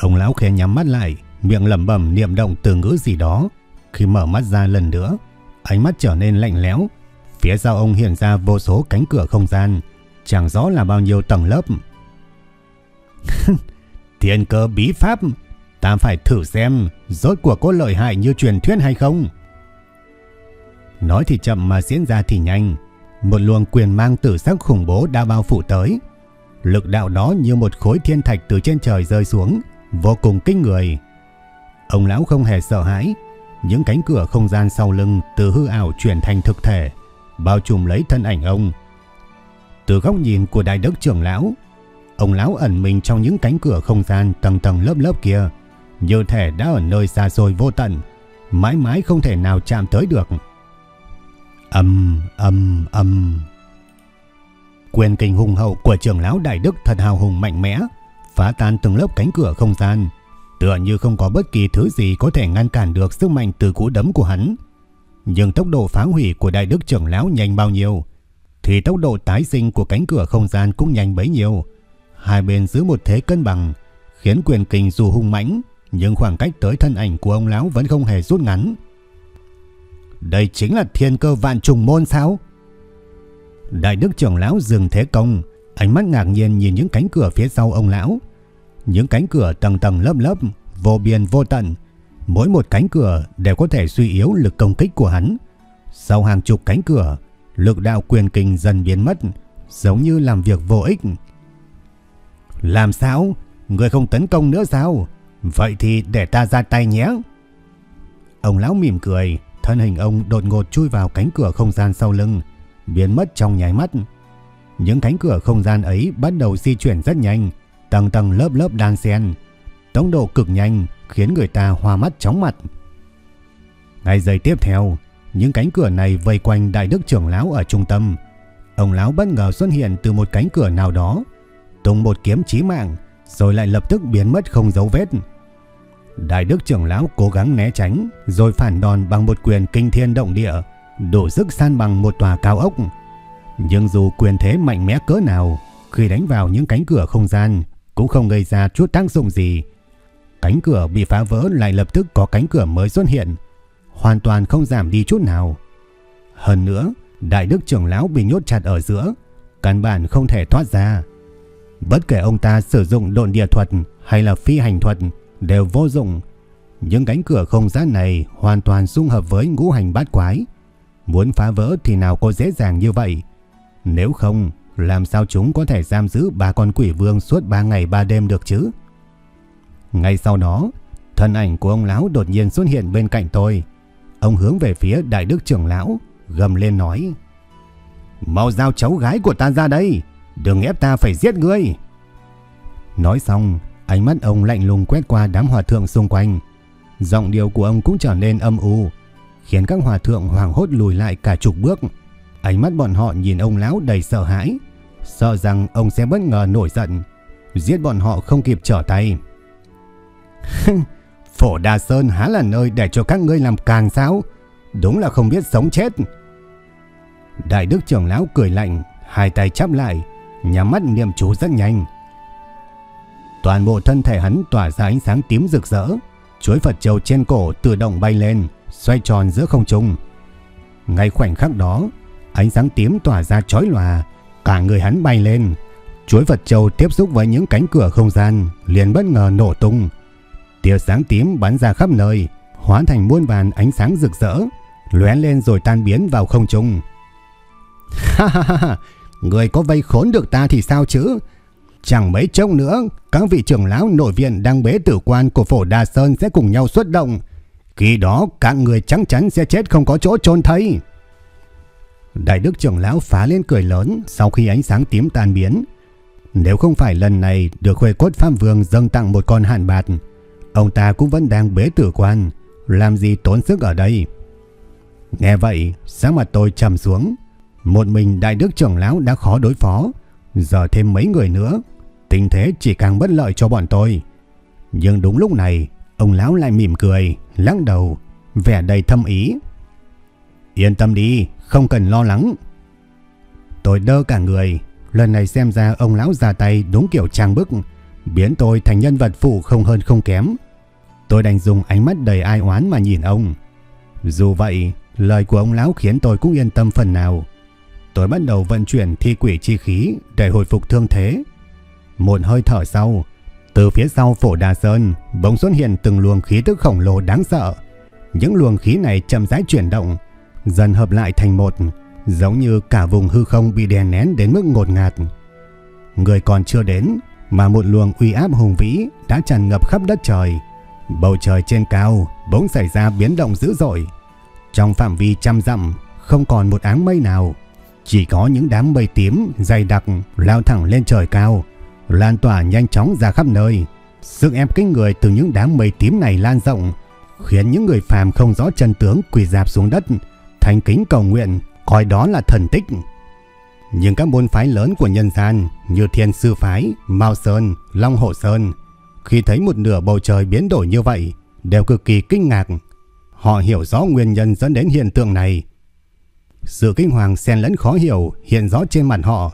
Ông lão khẽ nhắm mắt lại, miệng lẩm bẩm niệm động từ ngữ gì đó. Khi mở mắt ra lần nữa, ánh mắt trở nên lạnh lẽo. Phía sau ông hiện ra vô số cánh cửa không gian, chẳng rõ là bao nhiêu tầng lớp. Thiên cơ bí pháp, ta phải thử xem rốt cuộc có lợi hại như truyền thuyết hay không. Nói thì chậm mà diễn ra thì nhanh, một luồng quyền mang tử sắc khủng bố đã bao phủ tới. Lực đạo đó như một khối thiên thạch từ trên trời rơi xuống, vô cùng kinh người. Ông lão không hề sợ hãi, những cánh cửa không gian sau lưng từ hư ảo chuyển thành thực thể, bao trùm lấy thân ảnh ông. Từ góc nhìn của đại đức trưởng lão, ông lão ẩn mình trong những cánh cửa không gian tầng tầng lớp lớp kia, như thể đã ở nơi xa xôi vô tận, mãi mãi không thể nào chạm tới được. Âm, âm, âm. Quyền kinh hùng hậu của trưởng lão đại đức thật hào hùng mạnh mẽ, phá tan từng lớp cánh cửa không gian, tựa như không có bất kỳ thứ gì có thể ngăn cản được sức mạnh từ cú đấm của hắn. Nhưng tốc độ phá hủy của đại đức trưởng lão nhanh bao nhiêu, thì tốc độ tái sinh của cánh cửa không gian cũng nhanh bấy nhiêu. Hai bên giữ một thế cân bằng, khiến quyền kình dù hung mãnh, nhưng khoảng cách tới thân ảnh của ông lão vẫn không hề rút ngắn. Đây chính là thiên cơ vạn trùng môn sao? Đại đức trưởng lão dừng thế công, ánh mắt ngạc nhiên nhìn những cánh cửa phía sau ông lão. Những cánh cửa tầng tầng lớp lớp, vô biên vô tận. Mỗi một cánh cửa đều có thể suy yếu lực công kích của hắn. Sau hàng chục cánh cửa, lực đạo quyền kinh dần biến mất, giống như làm việc vô ích. Làm sao? Người không tấn công nữa sao? Vậy thì để ta ra tay nhé. Ông lão mỉm cười, thân hình ông đột ngột chui vào cánh cửa không gian sau lưng, biến mất trong nháy mắt. Những cánh cửa không gian ấy bắt đầu di chuyển rất nhanh, tầng tầng lớp lớp đan xen. Tốc độ cực nhanh khiến người ta hoa mắt chóng mặt. Ngay giây tiếp theo, những cánh cửa này vây quanh đại đức trưởng lão ở trung tâm. Ông lão bất ngờ xuất hiện từ một cánh cửa nào đó, tung một kiếm chí mạng, rồi lại lập tức biến mất không dấu vết. Đại đức trưởng lão cố gắng né tránh, rồi phản đòn bằng một quyền kinh thiên động địa, đủ sức san bằng một tòa cao ốc. Nhưng dù quyền thế mạnh mẽ cỡ nào, khi đánh vào những cánh cửa không gian cũng không gây ra chút tác dụng gì. Cánh cửa bị phá vỡ lại lập tức có cánh cửa mới xuất hiện, hoàn toàn không giảm đi chút nào. Hơn nữa, đại đức trưởng lão bị nhốt chặt ở giữa, căn bản không thể thoát ra. Bất kể ông ta sử dụng độn địa thuật hay là phi hành thuật đều vô dụng. Những cánh cửa không gian này hoàn toàn xung hợp với ngũ hành bát quái. Muốn phá vỡ thì nào có dễ dàng như vậy. Nếu không, làm sao chúng có thể giam giữ ba con quỷ vương suốt ba ngày ba đêm được chứ? Ngay sau đó, thân ảnh của ông lão đột nhiên xuất hiện bên cạnh tôi. Ông hướng về phía đại đức trưởng lão, gầm lên nói. Mau giao cháu gái của ta ra đây, đừng ép ta phải giết ngươi. Nói xong, ánh mắt ông lạnh lùng quét qua đám hòa thượng xung quanh. Giọng điệu của ông cũng trở nên âm u, khiến các hòa thượng hoảng hốt lùi lại cả chục bước. Ánh mắt bọn họ nhìn ông lão đầy sợ hãi, sợ rằng ông sẽ bất ngờ nổi giận, giết bọn họ không kịp trở tay. Phổ Đà Sơn há là nơi để cho các ngươi làm càng sao? Đúng là không biết sống chết. Đại đức trưởng lão cười lạnh, hai tay chắp lại, nhắm mắt niệm chú rất nhanh. Toàn bộ thân thể hắn tỏa ra ánh sáng tím rực rỡ, chuỗi Phật châu trên cổ tự động bay lên, xoay tròn giữa không trung. Ngay khoảnh khắc đó, Ánh sáng tím tỏa ra chói lòa, cả người hắn bay lên. Chuối Phật Châu tiếp xúc với những cánh cửa không gian, liền bất ngờ nổ tung. Tia sáng tím bắn ra khắp nơi, hóa thành muôn vàn ánh sáng rực rỡ, lóe lên rồi tan biến vào không trung. Ha ha ha, người có vây khốn được ta thì sao chứ? Chẳng mấy chốc nữa, các vị trưởng lão nội viện đang bế tử quan của phổ Đà Sơn sẽ cùng nhau xuất động. Khi đó, các người chắc chắn sẽ chết không có chỗ chôn thấy. Đại đức trưởng lão phá lên cười lớn sau khi ánh sáng tím tan biến. Nếu không phải lần này được Huệ Cốt Phạm Vương dâng tặng một con hạn bạt, ông ta cũng vẫn đang bế tử quan, làm gì tốn sức ở đây. Nghe vậy, sáng mặt tôi trầm xuống. Một mình đại đức trưởng lão đã khó đối phó, giờ thêm mấy người nữa, tình thế chỉ càng bất lợi cho bọn tôi. Nhưng đúng lúc này, ông lão lại mỉm cười, lắc đầu, vẻ đầy thâm ý. Yên tâm đi, không cần lo lắng. Tôi đơ cả người, lần này xem ra ông lão ra tay đúng kiểu trang bức, biến tôi thành nhân vật phụ không hơn không kém. Tôi đành dùng ánh mắt đầy ai oán mà nhìn ông. Dù vậy, lời của ông lão khiến tôi cũng yên tâm phần nào. Tôi bắt đầu vận chuyển thi quỷ chi khí để hồi phục thương thế. Một hơi thở sau, từ phía sau phổ đà sơn bỗng xuất hiện từng luồng khí tức khổng lồ đáng sợ. Những luồng khí này chậm rãi chuyển động, dần hợp lại thành một, giống như cả vùng hư không bị đè nén đến mức ngột ngạt. Người còn chưa đến, mà một luồng uy áp hùng vĩ đã tràn ngập khắp đất trời. Bầu trời trên cao bỗng xảy ra biến động dữ dội. Trong phạm vi trăm dặm, không còn một áng mây nào, chỉ có những đám mây tím dày đặc lao thẳng lên trời cao, lan tỏa nhanh chóng ra khắp nơi. Sức ép kinh người từ những đám mây tím này lan rộng, khiến những người phàm không rõ chân tướng quỳ dạp xuống đất, thành kính cầu nguyện, coi đó là thần tích. Nhưng các môn phái lớn của nhân gian như Thiên Sư Phái, Mao Sơn, Long Hổ Sơn, khi thấy một nửa bầu trời biến đổi như vậy, đều cực kỳ kinh ngạc. Họ hiểu rõ nguyên nhân dẫn đến hiện tượng này. Sự kinh hoàng xen lẫn khó hiểu hiện rõ trên mặt họ.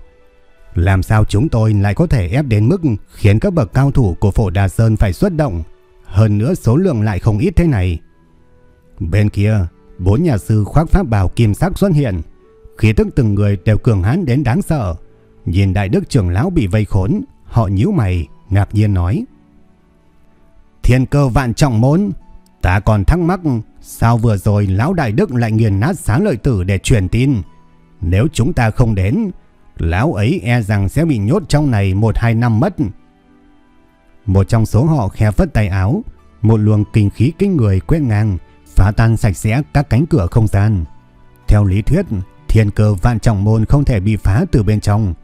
Làm sao chúng tôi lại có thể ép đến mức khiến các bậc cao thủ của phổ Đà Sơn phải xuất động, hơn nữa số lượng lại không ít thế này. Bên kia, Bốn nhà sư khoác pháp bào kim sắc xuất hiện, khí tức từng người đều cường hãn đến đáng sợ. Nhìn đại đức trưởng lão bị vây khốn, họ nhíu mày, ngạc nhiên nói: "Thiên cơ vạn trọng môn, ta còn thắc mắc sao vừa rồi lão đại đức lại nghiền nát sáng lợi tử để truyền tin, nếu chúng ta không đến, lão ấy e rằng sẽ bị nhốt trong này một hai năm mất." Một trong số họ khẽ phất tay áo, một luồng kinh khí kinh người quét ngang, phá tan sạch sẽ các cánh cửa không gian. Theo lý thuyết, thiên cơ vạn trọng môn không thể bị phá từ bên trong,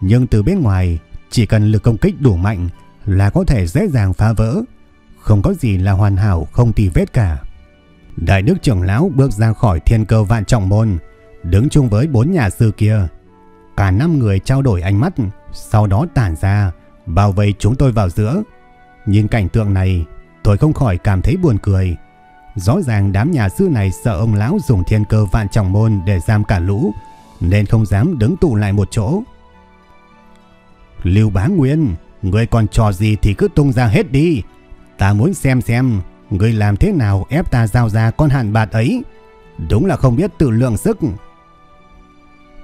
nhưng từ bên ngoài, chỉ cần lực công kích đủ mạnh là có thể dễ dàng phá vỡ. Không có gì là hoàn hảo không tì vết cả. Đại đức trưởng lão bước ra khỏi thiên cơ vạn trọng môn, đứng chung với bốn nhà sư kia. Cả năm người trao đổi ánh mắt, sau đó tản ra, bao vây chúng tôi vào giữa. Nhìn cảnh tượng này, tôi không khỏi cảm thấy buồn cười. Rõ ràng đám nhà sư này sợ ông lão dùng thiên cơ vạn trọng môn để giam cả lũ, nên không dám đứng tụ lại một chỗ. Lưu Bá Nguyên, người còn trò gì thì cứ tung ra hết đi. Ta muốn xem xem, người làm thế nào ép ta giao ra con hạn bạt ấy. Đúng là không biết tự lượng sức.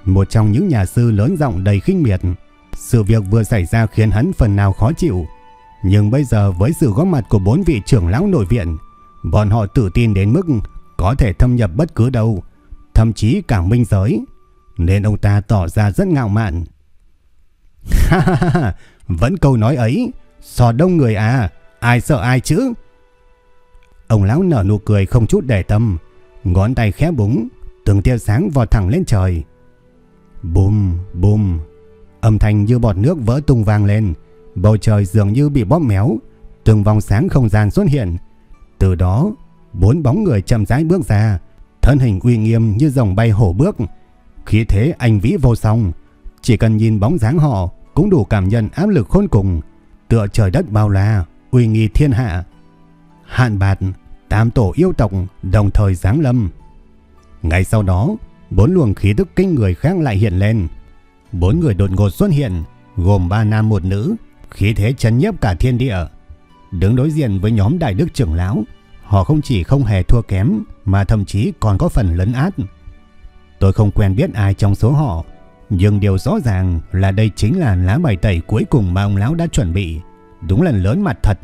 Một trong những nhà sư lớn giọng đầy khinh miệt, sự việc vừa xảy ra khiến hắn phần nào khó chịu. Nhưng bây giờ với sự góp mặt của bốn vị trưởng lão nội viện, Bọn họ tự tin đến mức có thể thâm nhập bất cứ đâu, thậm chí cả minh giới, nên ông ta tỏ ra rất ngạo mạn. Ha ha ha, vẫn câu nói ấy, sò đông người à, ai sợ ai chứ? Ông lão nở nụ cười không chút để tâm, ngón tay khẽ búng, từng tia sáng vọt thẳng lên trời. Bùm, bùm, âm thanh như bọt nước vỡ tung vang lên, bầu trời dường như bị bóp méo, từng vòng sáng không gian xuất hiện, từ đó, bốn bóng người chậm rãi bước ra, thân hình uy nghiêm như dòng bay hổ bước, khí thế anh vĩ vô song, chỉ cần nhìn bóng dáng họ cũng đủ cảm nhận áp lực khôn cùng, tựa trời đất bao la, uy nghi thiên hạ. Hạn bạt, tam tổ yêu tộc đồng thời giáng lâm. Ngay sau đó, bốn luồng khí tức kinh người khác lại hiện lên. Bốn người đột ngột xuất hiện, gồm ba nam một nữ, khí thế chấn nhiếp cả thiên địa. Đứng đối diện với nhóm đại đức trưởng lão, họ không chỉ không hề thua kém mà thậm chí còn có phần lấn át. Tôi không quen biết ai trong số họ, nhưng điều rõ ràng là đây chính là lá bài tẩy cuối cùng mà ông lão đã chuẩn bị. Đúng là lớn mặt thật.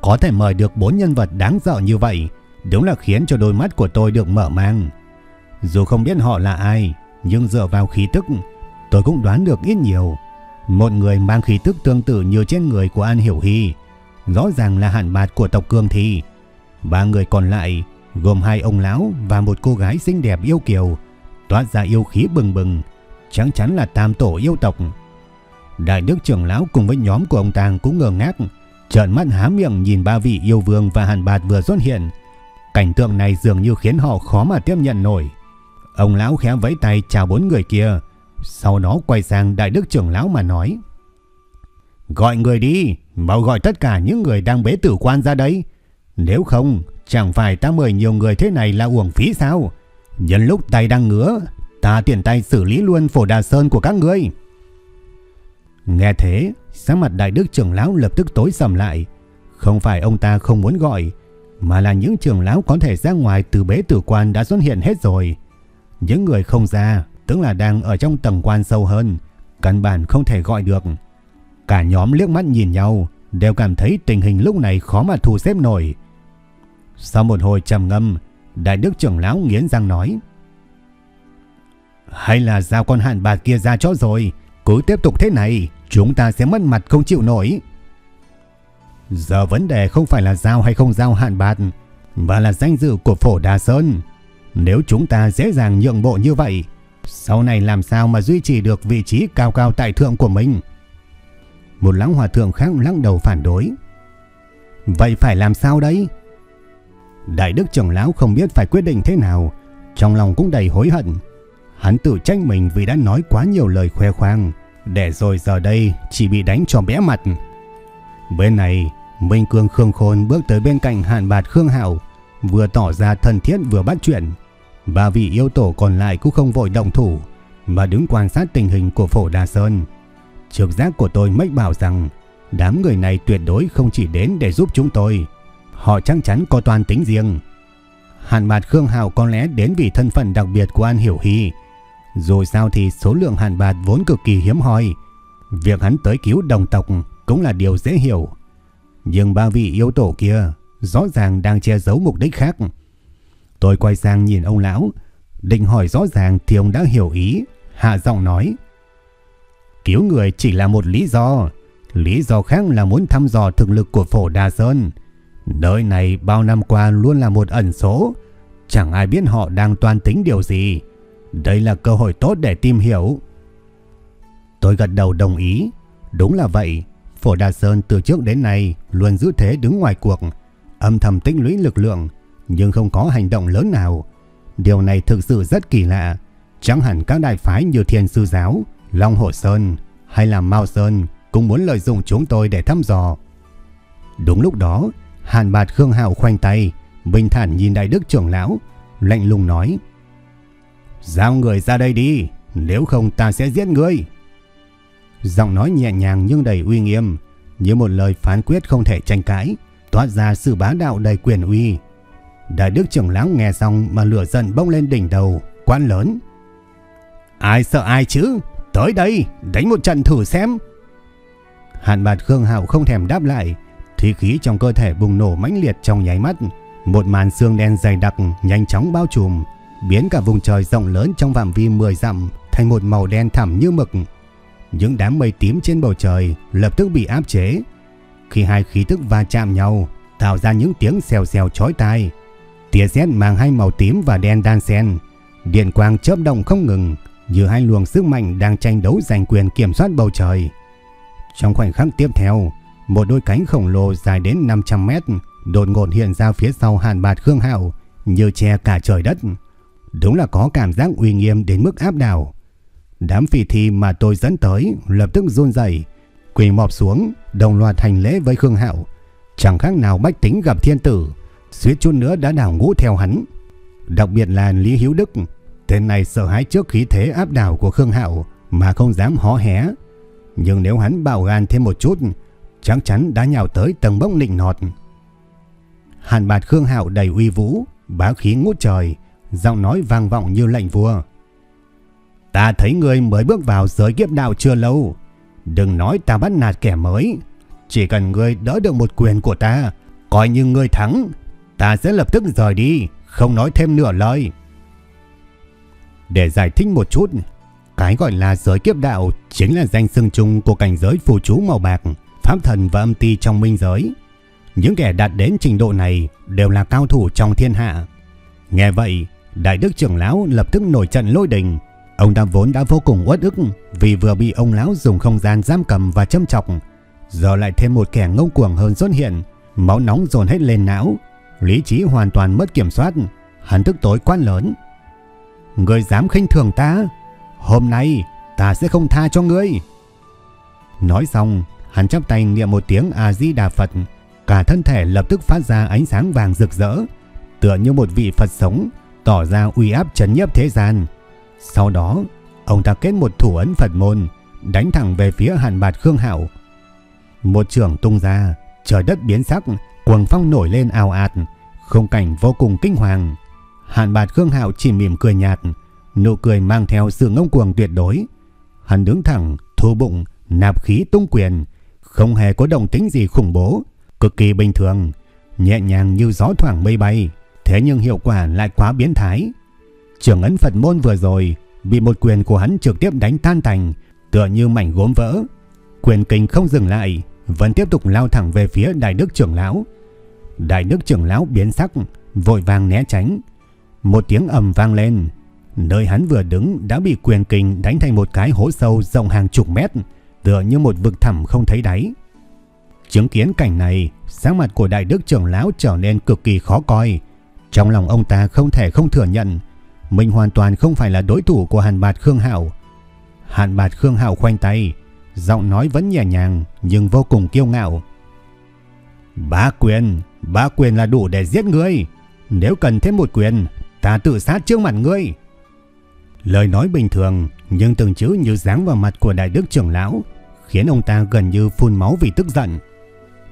Có thể mời được bốn nhân vật đáng sợ như vậy, đúng là khiến cho đôi mắt của tôi được mở mang. Dù không biết họ là ai, nhưng dựa vào khí tức, tôi cũng đoán được ít nhiều. Một người mang khí tức tương tự như trên người của An Hiểu Hy, rõ ràng là hạn bạt của tộc Cương Thi. Ba người còn lại gồm hai ông lão và một cô gái xinh đẹp yêu kiều, toát ra yêu khí bừng bừng, chắc chắn là tam tổ yêu tộc. Đại đức trưởng lão cùng với nhóm của ông Tàng cũng ngờ ngác, trợn mắt há miệng nhìn ba vị yêu vương và hàn bạt vừa xuất hiện. Cảnh tượng này dường như khiến họ khó mà tiếp nhận nổi. Ông lão khẽ vẫy tay chào bốn người kia, sau đó quay sang đại đức trưởng lão mà nói. Gọi người đi, mau gọi tất cả những người đang bế tử quan ra đây. Nếu không, chẳng phải ta mời nhiều người thế này là uổng phí sao? Nhân lúc tay đang ngứa, ta tiện tay xử lý luôn phổ đà sơn của các ngươi. Nghe thế, sắc mặt đại đức trưởng lão lập tức tối sầm lại. Không phải ông ta không muốn gọi, mà là những trưởng lão có thể ra ngoài từ bế tử quan đã xuất hiện hết rồi. Những người không ra, tức là đang ở trong tầng quan sâu hơn, căn bản không thể gọi được. Cả nhóm liếc mắt nhìn nhau, đều cảm thấy tình hình lúc này khó mà thu xếp nổi. Sau một hồi trầm ngâm, đại đức trưởng lão nghiến răng nói: "Hay là giao con hạn bạc kia ra cho rồi, cứ tiếp tục thế này, chúng ta sẽ mất mặt không chịu nổi." Giờ vấn đề không phải là giao hay không giao hạn bạc, mà là danh dự của Phổ Đà Sơn. Nếu chúng ta dễ dàng nhượng bộ như vậy, sau này làm sao mà duy trì được vị trí cao cao tại thượng của mình? Một lão hòa thượng khác lắc đầu phản đối. Vậy phải làm sao đấy? Đại đức trưởng lão không biết phải quyết định thế nào, trong lòng cũng đầy hối hận. Hắn tự trách mình vì đã nói quá nhiều lời khoe khoang, để rồi giờ đây chỉ bị đánh cho bé mặt. Bên này, Minh Cương Khương Khôn bước tới bên cạnh Hàn Bạt Khương Hạo, vừa tỏ ra thân thiết vừa bắt chuyện. Ba vị yêu tổ còn lại cũng không vội động thủ, mà đứng quan sát tình hình của Phổ Đà Sơn. Trực giác của tôi mách bảo rằng đám người này tuyệt đối không chỉ đến để giúp chúng tôi. Họ chắc chắn có toàn tính riêng. Hàn Bạt Khương hào có lẽ đến vì thân phận đặc biệt của An Hiểu Hy. Dù sao thì số lượng Hàn Bạt vốn cực kỳ hiếm hoi. Việc hắn tới cứu đồng tộc cũng là điều dễ hiểu. Nhưng ba vị yêu tổ kia rõ ràng đang che giấu mục đích khác. Tôi quay sang nhìn ông lão, định hỏi rõ ràng thì ông đã hiểu ý, hạ giọng nói. Cứu người chỉ là một lý do, lý do khác là muốn thăm dò thực lực của phổ Đà Sơn. Nơi này bao năm qua luôn là một ẩn số, chẳng ai biết họ đang toan tính điều gì. Đây là cơ hội tốt để tìm hiểu. Tôi gật đầu đồng ý, đúng là vậy. Phổ Đà Sơn từ trước đến nay luôn giữ thế đứng ngoài cuộc, âm thầm tích lũy lực lượng, nhưng không có hành động lớn nào. Điều này thực sự rất kỳ lạ. Chẳng hẳn các đại phái như Thiên Sư Giáo, Long Hồ Sơn hay là Mao Sơn cũng muốn lợi dụng chúng tôi để thăm dò. Đúng lúc đó, Hàn Bạt Khương Hạo khoanh tay, bình thản nhìn đại đức trưởng lão, lạnh lùng nói: "Giao người ra đây đi, nếu không ta sẽ giết ngươi." Giọng nói nhẹ nhàng nhưng đầy uy nghiêm, như một lời phán quyết không thể tranh cãi, toát ra sự bá đạo đầy quyền uy. Đại đức trưởng lão nghe xong mà lửa giận bốc lên đỉnh đầu, quát lớn: "Ai sợ ai chứ? Tới đây, đánh một trận thử xem." Hàn Bạt Khương Hạo không thèm đáp lại, thì khí trong cơ thể bùng nổ mãnh liệt trong nháy mắt, một màn xương đen dày đặc nhanh chóng bao trùm, biến cả vùng trời rộng lớn trong phạm vi 10 dặm thành một màu đen thẳm như mực. Những đám mây tím trên bầu trời lập tức bị áp chế. Khi hai khí tức va chạm nhau, tạo ra những tiếng xèo xèo chói tai. Tia sét mang hai màu tím và đen đan xen, điện quang chớp động không ngừng, như hai luồng sức mạnh đang tranh đấu giành quyền kiểm soát bầu trời. Trong khoảnh khắc tiếp theo, một đôi cánh khổng lồ dài đến 500 mét đột ngột hiện ra phía sau Hàn Bạt Khương Hạo như che cả trời đất. Đúng là có cảm giác uy nghiêm đến mức áp đảo. Đám phỉ thi mà tôi dẫn tới lập tức run rẩy, quỳ mọp xuống, đồng loạt hành lễ với Khương Hạo, chẳng khác nào bách tính gặp thiên tử, suýt chút nữa đã đảo ngũ theo hắn. Đặc biệt là Lý Hiếu Đức, tên này sợ hãi trước khí thế áp đảo của Khương Hạo mà không dám hó hé. Nhưng nếu hắn bạo gan thêm một chút, chắc chắn đã nhào tới tầng bốc nịnh nọt. Hàn bạt Khương Hạo đầy uy vũ, bá khí ngút trời, giọng nói vang vọng như lệnh vua. Ta thấy người mới bước vào giới kiếp đạo chưa lâu, đừng nói ta bắt nạt kẻ mới, chỉ cần người đỡ được một quyền của ta, coi như người thắng, ta sẽ lập tức rời đi, không nói thêm nửa lời. Để giải thích một chút, Cái gọi là giới kiếp đạo chính là danh xưng chung của cảnh giới phù chú màu bạc, pháp thần và âm ti trong minh giới. Những kẻ đạt đến trình độ này đều là cao thủ trong thiên hạ. Nghe vậy, Đại đức trưởng lão lập tức nổi trận lôi đình. Ông ta vốn đã vô cùng uất ức vì vừa bị ông lão dùng không gian giam cầm và châm chọc. Giờ lại thêm một kẻ ngông cuồng hơn xuất hiện, máu nóng dồn hết lên não, lý trí hoàn toàn mất kiểm soát, hắn tức tối quan lớn. Người dám khinh thường ta, hôm nay ta sẽ không tha cho ngươi. Nói xong, hắn chắp tay niệm một tiếng A-di-đà Phật, cả thân thể lập tức phát ra ánh sáng vàng rực rỡ, tựa như một vị Phật sống, tỏ ra uy áp chấn nhiếp thế gian. Sau đó, ông ta kết một thủ ấn Phật môn, đánh thẳng về phía Hàn Bạt Khương Hạo. Một trường tung ra, trời đất biến sắc, cuồng phong nổi lên ào ạt, không cảnh vô cùng kinh hoàng. Hàn Bạt Khương Hạo chỉ mỉm cười nhạt, nụ cười mang theo sự ngông cuồng tuyệt đối. Hắn đứng thẳng, thu bụng, nạp khí tung quyền, không hề có động tính gì khủng bố, cực kỳ bình thường, nhẹ nhàng như gió thoảng mây bay, thế nhưng hiệu quả lại quá biến thái. Trường ấn Phật môn vừa rồi bị một quyền của hắn trực tiếp đánh tan tành, tựa như mảnh gốm vỡ. Quyền kinh không dừng lại, vẫn tiếp tục lao thẳng về phía Đại Đức trưởng lão. Đại Đức trưởng lão biến sắc, vội vàng né tránh. Một tiếng ầm vang lên, nơi hắn vừa đứng đã bị quyền kình đánh thành một cái hố sâu rộng hàng chục mét, tựa như một vực thẳm không thấy đáy. Chứng kiến cảnh này, sáng mặt của Đại Đức trưởng lão trở nên cực kỳ khó coi. Trong lòng ông ta không thể không thừa nhận, mình hoàn toàn không phải là đối thủ của Hàn Bạt Khương Hạo. Hàn Bạt Khương Hạo khoanh tay, giọng nói vẫn nhẹ nhàng nhưng vô cùng kiêu ngạo. Ba quyền, ba quyền là đủ để giết ngươi. Nếu cần thêm một quyền, ta tự sát trước mặt ngươi. Lời nói bình thường nhưng từng chữ như dáng vào mặt của đại đức trưởng lão, khiến ông ta gần như phun máu vì tức giận.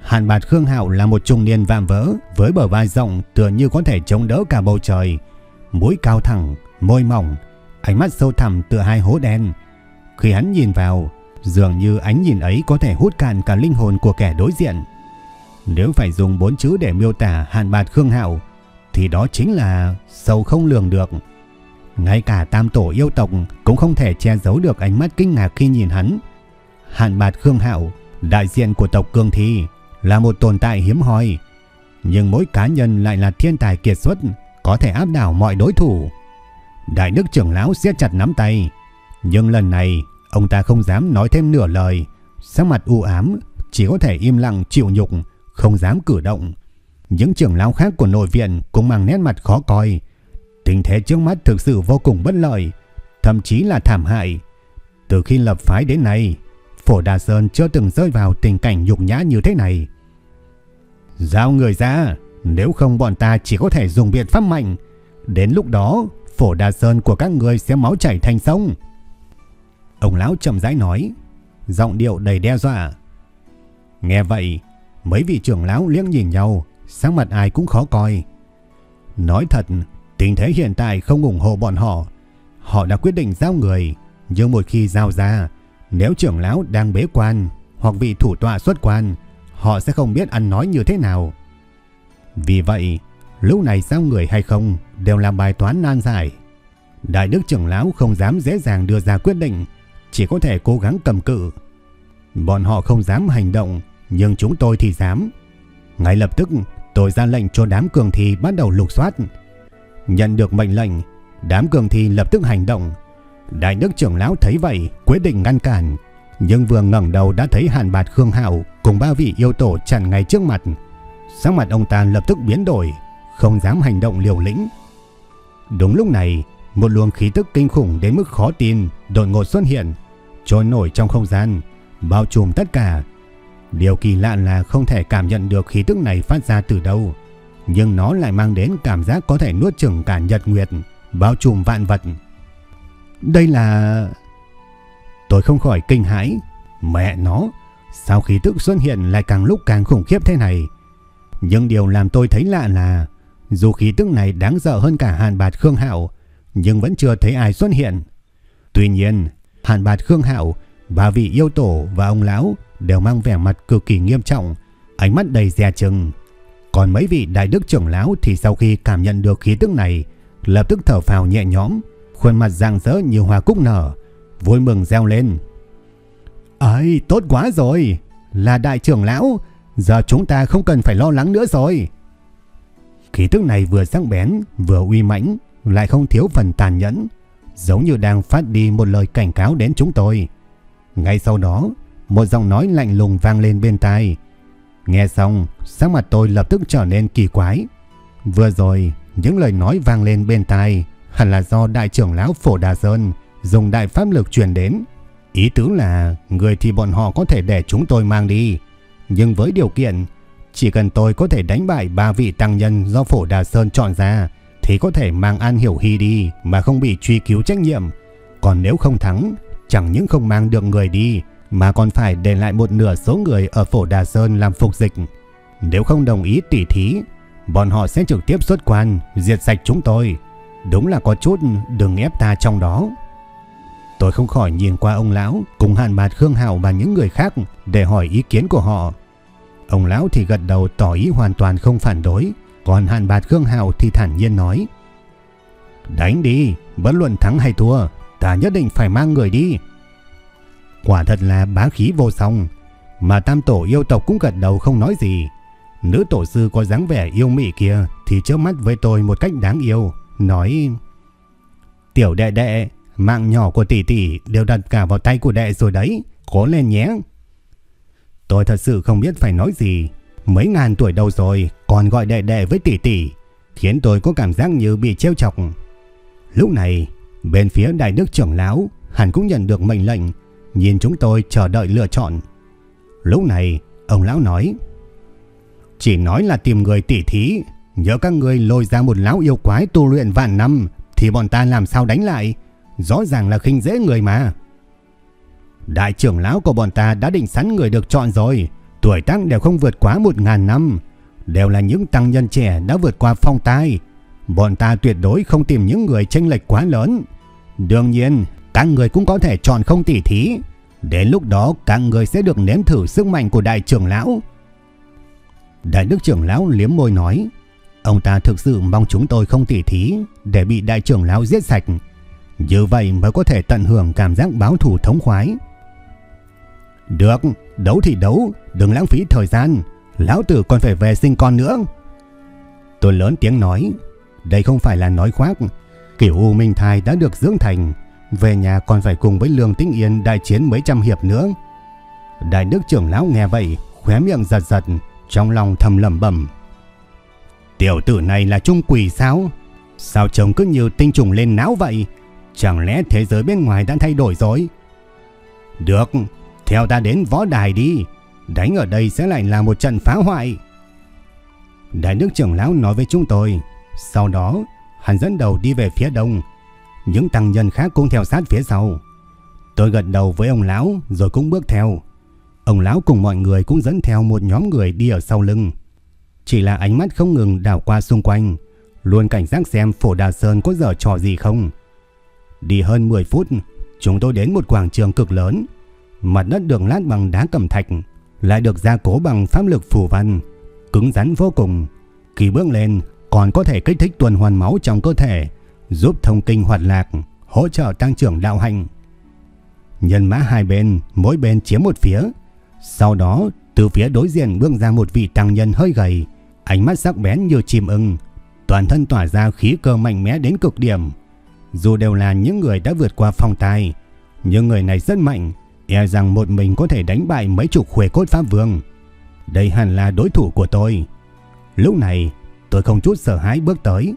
Hàn Bạt Khương Hạo là một trung niên vạm vỡ với bờ vai rộng tựa như có thể chống đỡ cả bầu trời, mũi cao thẳng, môi mỏng, ánh mắt sâu thẳm tựa hai hố đen. Khi hắn nhìn vào, dường như ánh nhìn ấy có thể hút cạn cả linh hồn của kẻ đối diện. Nếu phải dùng bốn chữ để miêu tả Hàn Bạt Khương Hạo thì đó chính là sâu không lường được. Ngay cả tam tổ yêu tộc cũng không thể che giấu được ánh mắt kinh ngạc khi nhìn hắn. hạn Bạt Khương Hạo, đại diện của tộc Cương Thi, là một tồn tại hiếm hoi, nhưng mỗi cá nhân lại là thiên tài kiệt xuất, có thể áp đảo mọi đối thủ. Đại đức trưởng lão siết chặt nắm tay, nhưng lần này ông ta không dám nói thêm nửa lời, sắc mặt u ám, chỉ có thể im lặng chịu nhục, không dám cử động. Những trưởng lão khác của nội viện cũng mang nét mặt khó coi. Tình thế trước mắt thực sự vô cùng bất lợi, thậm chí là thảm hại. Từ khi lập phái đến nay, Phổ Đà Sơn chưa từng rơi vào tình cảnh nhục nhã như thế này. Giao người ra, nếu không bọn ta chỉ có thể dùng biện pháp mạnh. Đến lúc đó, Phổ Đà Sơn của các người sẽ máu chảy thành sông. Ông lão chậm rãi nói, giọng điệu đầy đe dọa. Nghe vậy, mấy vị trưởng lão liếc nhìn nhau, sáng mặt ai cũng khó coi. Nói thật, tình thế hiện tại không ủng hộ bọn họ. Họ đã quyết định giao người, nhưng một khi giao ra, nếu trưởng lão đang bế quan hoặc vị thủ tọa xuất quan, họ sẽ không biết ăn nói như thế nào. Vì vậy, lúc này giao người hay không đều là bài toán nan giải. Đại đức trưởng lão không dám dễ dàng đưa ra quyết định, chỉ có thể cố gắng cầm cự. Bọn họ không dám hành động, nhưng chúng tôi thì dám. Ngay lập tức, tôi ra lệnh cho đám cường thi bắt đầu lục soát. Nhận được mệnh lệnh, đám cường thi lập tức hành động. Đại đức trưởng lão thấy vậy, quyết định ngăn cản, nhưng vừa ngẩng đầu đã thấy Hàn Bạt Khương Hạo cùng ba vị yêu tổ chặn ngay trước mặt. Sắc mặt ông ta lập tức biến đổi, không dám hành động liều lĩnh. Đúng lúc này, một luồng khí tức kinh khủng đến mức khó tin đột ngột xuất hiện, trôi nổi trong không gian, bao trùm tất cả. Điều kỳ lạ là không thể cảm nhận được khí tức này phát ra từ đâu, nhưng nó lại mang đến cảm giác có thể nuốt chửng cả nhật nguyệt, bao trùm vạn vật. Đây là... Tôi không khỏi kinh hãi. Mẹ nó, sao khí tức xuất hiện lại càng lúc càng khủng khiếp thế này? Nhưng điều làm tôi thấy lạ là dù khí tức này đáng sợ hơn cả Hàn Bạt Khương Hạo, nhưng vẫn chưa thấy ai xuất hiện. Tuy nhiên, Hàn Bạt Khương Hạo, ba vị yêu tổ và ông lão đều mang vẻ mặt cực kỳ nghiêm trọng, ánh mắt đầy dè chừng. Còn mấy vị đại đức trưởng lão thì sau khi cảm nhận được khí tức này, lập tức thở phào nhẹ nhõm, khuôn mặt rạng rỡ như hoa cúc nở, vui mừng reo lên. Ấy, tốt quá rồi, là đại trưởng lão, giờ chúng ta không cần phải lo lắng nữa rồi. Khí tức này vừa sắc bén, vừa uy mãnh, lại không thiếu phần tàn nhẫn, giống như đang phát đi một lời cảnh cáo đến chúng tôi. Ngay sau đó, một giọng nói lạnh lùng vang lên bên tai. Nghe xong, sắc mặt tôi lập tức trở nên kỳ quái. Vừa rồi, những lời nói vang lên bên tai hẳn là do đại trưởng lão Phổ Đà Sơn dùng đại pháp lực truyền đến. Ý tứ là người thì bọn họ có thể để chúng tôi mang đi, nhưng với điều kiện chỉ cần tôi có thể đánh bại ba vị tăng nhân do Phổ Đà Sơn chọn ra thì có thể mang An Hiểu Hy đi mà không bị truy cứu trách nhiệm. Còn nếu không thắng, chẳng những không mang được người đi mà còn phải để lại một nửa số người ở Phổ Đà Sơn làm phục dịch. Nếu không đồng ý tỉ thí, bọn họ sẽ trực tiếp xuất quan, diệt sạch chúng tôi. Đúng là có chút đừng ép ta trong đó. Tôi không khỏi nhìn qua ông lão cùng Hàn Bạt Khương Hạo và những người khác để hỏi ý kiến của họ. Ông lão thì gật đầu tỏ ý hoàn toàn không phản đối, còn Hàn Bạt Khương Hạo thì thản nhiên nói: "Đánh đi, bất luận thắng hay thua, ta nhất định phải mang người đi." Quả thật là bá khí vô song, mà tam tổ yêu tộc cũng gật đầu không nói gì. Nữ tổ sư có dáng vẻ yêu mị kia thì chớp mắt với tôi một cách đáng yêu, nói: "Tiểu đệ đệ, mạng nhỏ của tỷ tỷ đều đặt cả vào tay của đệ rồi đấy, cố lên nhé." Tôi thật sự không biết phải nói gì, mấy ngàn tuổi đầu rồi còn gọi đệ đệ với tỷ tỷ, khiến tôi có cảm giác như bị trêu chọc. Lúc này, bên phía đại đức trưởng lão, hắn cũng nhận được mệnh lệnh, nhìn chúng tôi chờ đợi lựa chọn. Lúc này, ông lão nói: "Chỉ nói là tìm người tỷ thí, nhớ các người lôi ra một lão yêu quái tu luyện vạn năm thì bọn ta làm sao đánh lại, rõ ràng là khinh dễ người mà." Đại trưởng lão của bọn ta đã định sẵn người được chọn rồi, tuổi tác đều không vượt quá 1.000 năm, đều là những tăng nhân trẻ đã vượt qua phong tai. Bọn ta tuyệt đối không tìm những người chênh lệch quá lớn. Đương nhiên, các người cũng có thể chọn không tỉ thí. Đến lúc đó các người sẽ được nếm thử sức mạnh của đại trưởng lão. Đại đức trưởng lão liếm môi nói, ông ta thực sự mong chúng tôi không tỉ thí để bị đại trưởng lão giết sạch. Như vậy mới có thể tận hưởng cảm giác báo thù thống khoái. Được, đấu thì đấu, đừng lãng phí thời gian. Lão tử còn phải về sinh con nữa. Tôi lớn tiếng nói, đây không phải là nói khoác. Kiểu U Minh Thai đã được dưỡng thành, về nhà còn phải cùng với Lương Tĩnh Yên đại chiến mấy trăm hiệp nữa. Đại đức trưởng lão nghe vậy, khóe miệng giật giật, trong lòng thầm lẩm bẩm. Tiểu tử này là trung quỷ sao? Sao trông cứ như tinh trùng lên não vậy? Chẳng lẽ thế giới bên ngoài đã thay đổi rồi? Được, theo ta đến võ đài đi, đánh ở đây sẽ lại là một trận phá hoại. Đại đức trưởng lão nói với chúng tôi, sau đó hắn dẫn đầu đi về phía đông, những tăng nhân khác cũng theo sát phía sau. Tôi gật đầu với ông lão rồi cũng bước theo. Ông lão cùng mọi người cũng dẫn theo một nhóm người đi ở sau lưng. Chỉ là ánh mắt không ngừng đảo qua xung quanh, luôn cảnh giác xem Phổ Đà Sơn có dở trò gì không. Đi hơn 10 phút, chúng tôi đến một quảng trường cực lớn, Mặt đất được lát bằng đá cẩm thạch, lại được gia cố bằng pháp lực phù văn, cứng rắn vô cùng. Khi bước lên, còn có thể kích thích tuần hoàn máu trong cơ thể, giúp thông kinh hoạt lạc, hỗ trợ tăng trưởng đạo hành. Nhân mã hai bên, mỗi bên chiếm một phía. Sau đó, từ phía đối diện bước ra một vị tăng nhân hơi gầy, ánh mắt sắc bén như chim ưng, toàn thân tỏa ra khí cơ mạnh mẽ đến cực điểm. Dù đều là những người đã vượt qua phong tai, nhưng người này rất mạnh, E rằng một mình có thể đánh bại mấy chục khuê cốt pháp vương. Đây hẳn là đối thủ của tôi. Lúc này tôi không chút sợ hãi bước tới.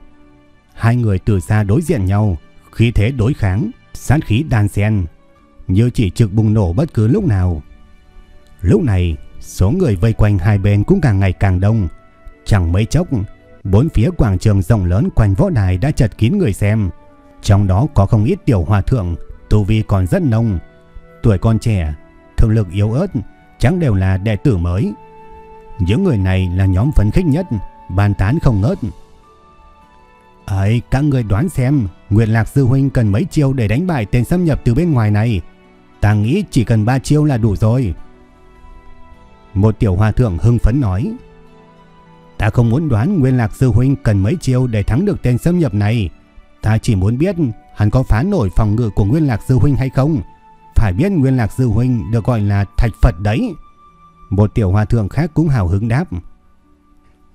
Hai người từ xa đối diện nhau, khí thế đối kháng, sát khí đan xen, như chỉ trực bùng nổ bất cứ lúc nào. Lúc này, số người vây quanh hai bên cũng càng ngày càng đông. Chẳng mấy chốc, bốn phía quảng trường rộng lớn quanh võ đài đã chật kín người xem. Trong đó có không ít tiểu hòa thượng, tu vi còn rất nông, tuổi còn trẻ, thực lực yếu ớt, chẳng đều là đệ tử mới. Những người này là nhóm phấn khích nhất, bàn tán không ngớt. Ấy, các người đoán xem, Nguyệt Lạc Sư Huynh cần mấy chiêu để đánh bại tên xâm nhập từ bên ngoài này. Ta nghĩ chỉ cần 3 chiêu là đủ rồi. Một tiểu hòa thượng hưng phấn nói. Ta không muốn đoán Nguyên Lạc Sư Huynh cần mấy chiêu để thắng được tên xâm nhập này. Ta chỉ muốn biết hắn có phá nổi phòng ngự của Nguyên Lạc Sư Huynh hay không. phải biết Nguyên Lạc Sư Huynh được gọi là Thạch Phật đấy. Một tiểu hòa thượng khác cũng hào hứng đáp.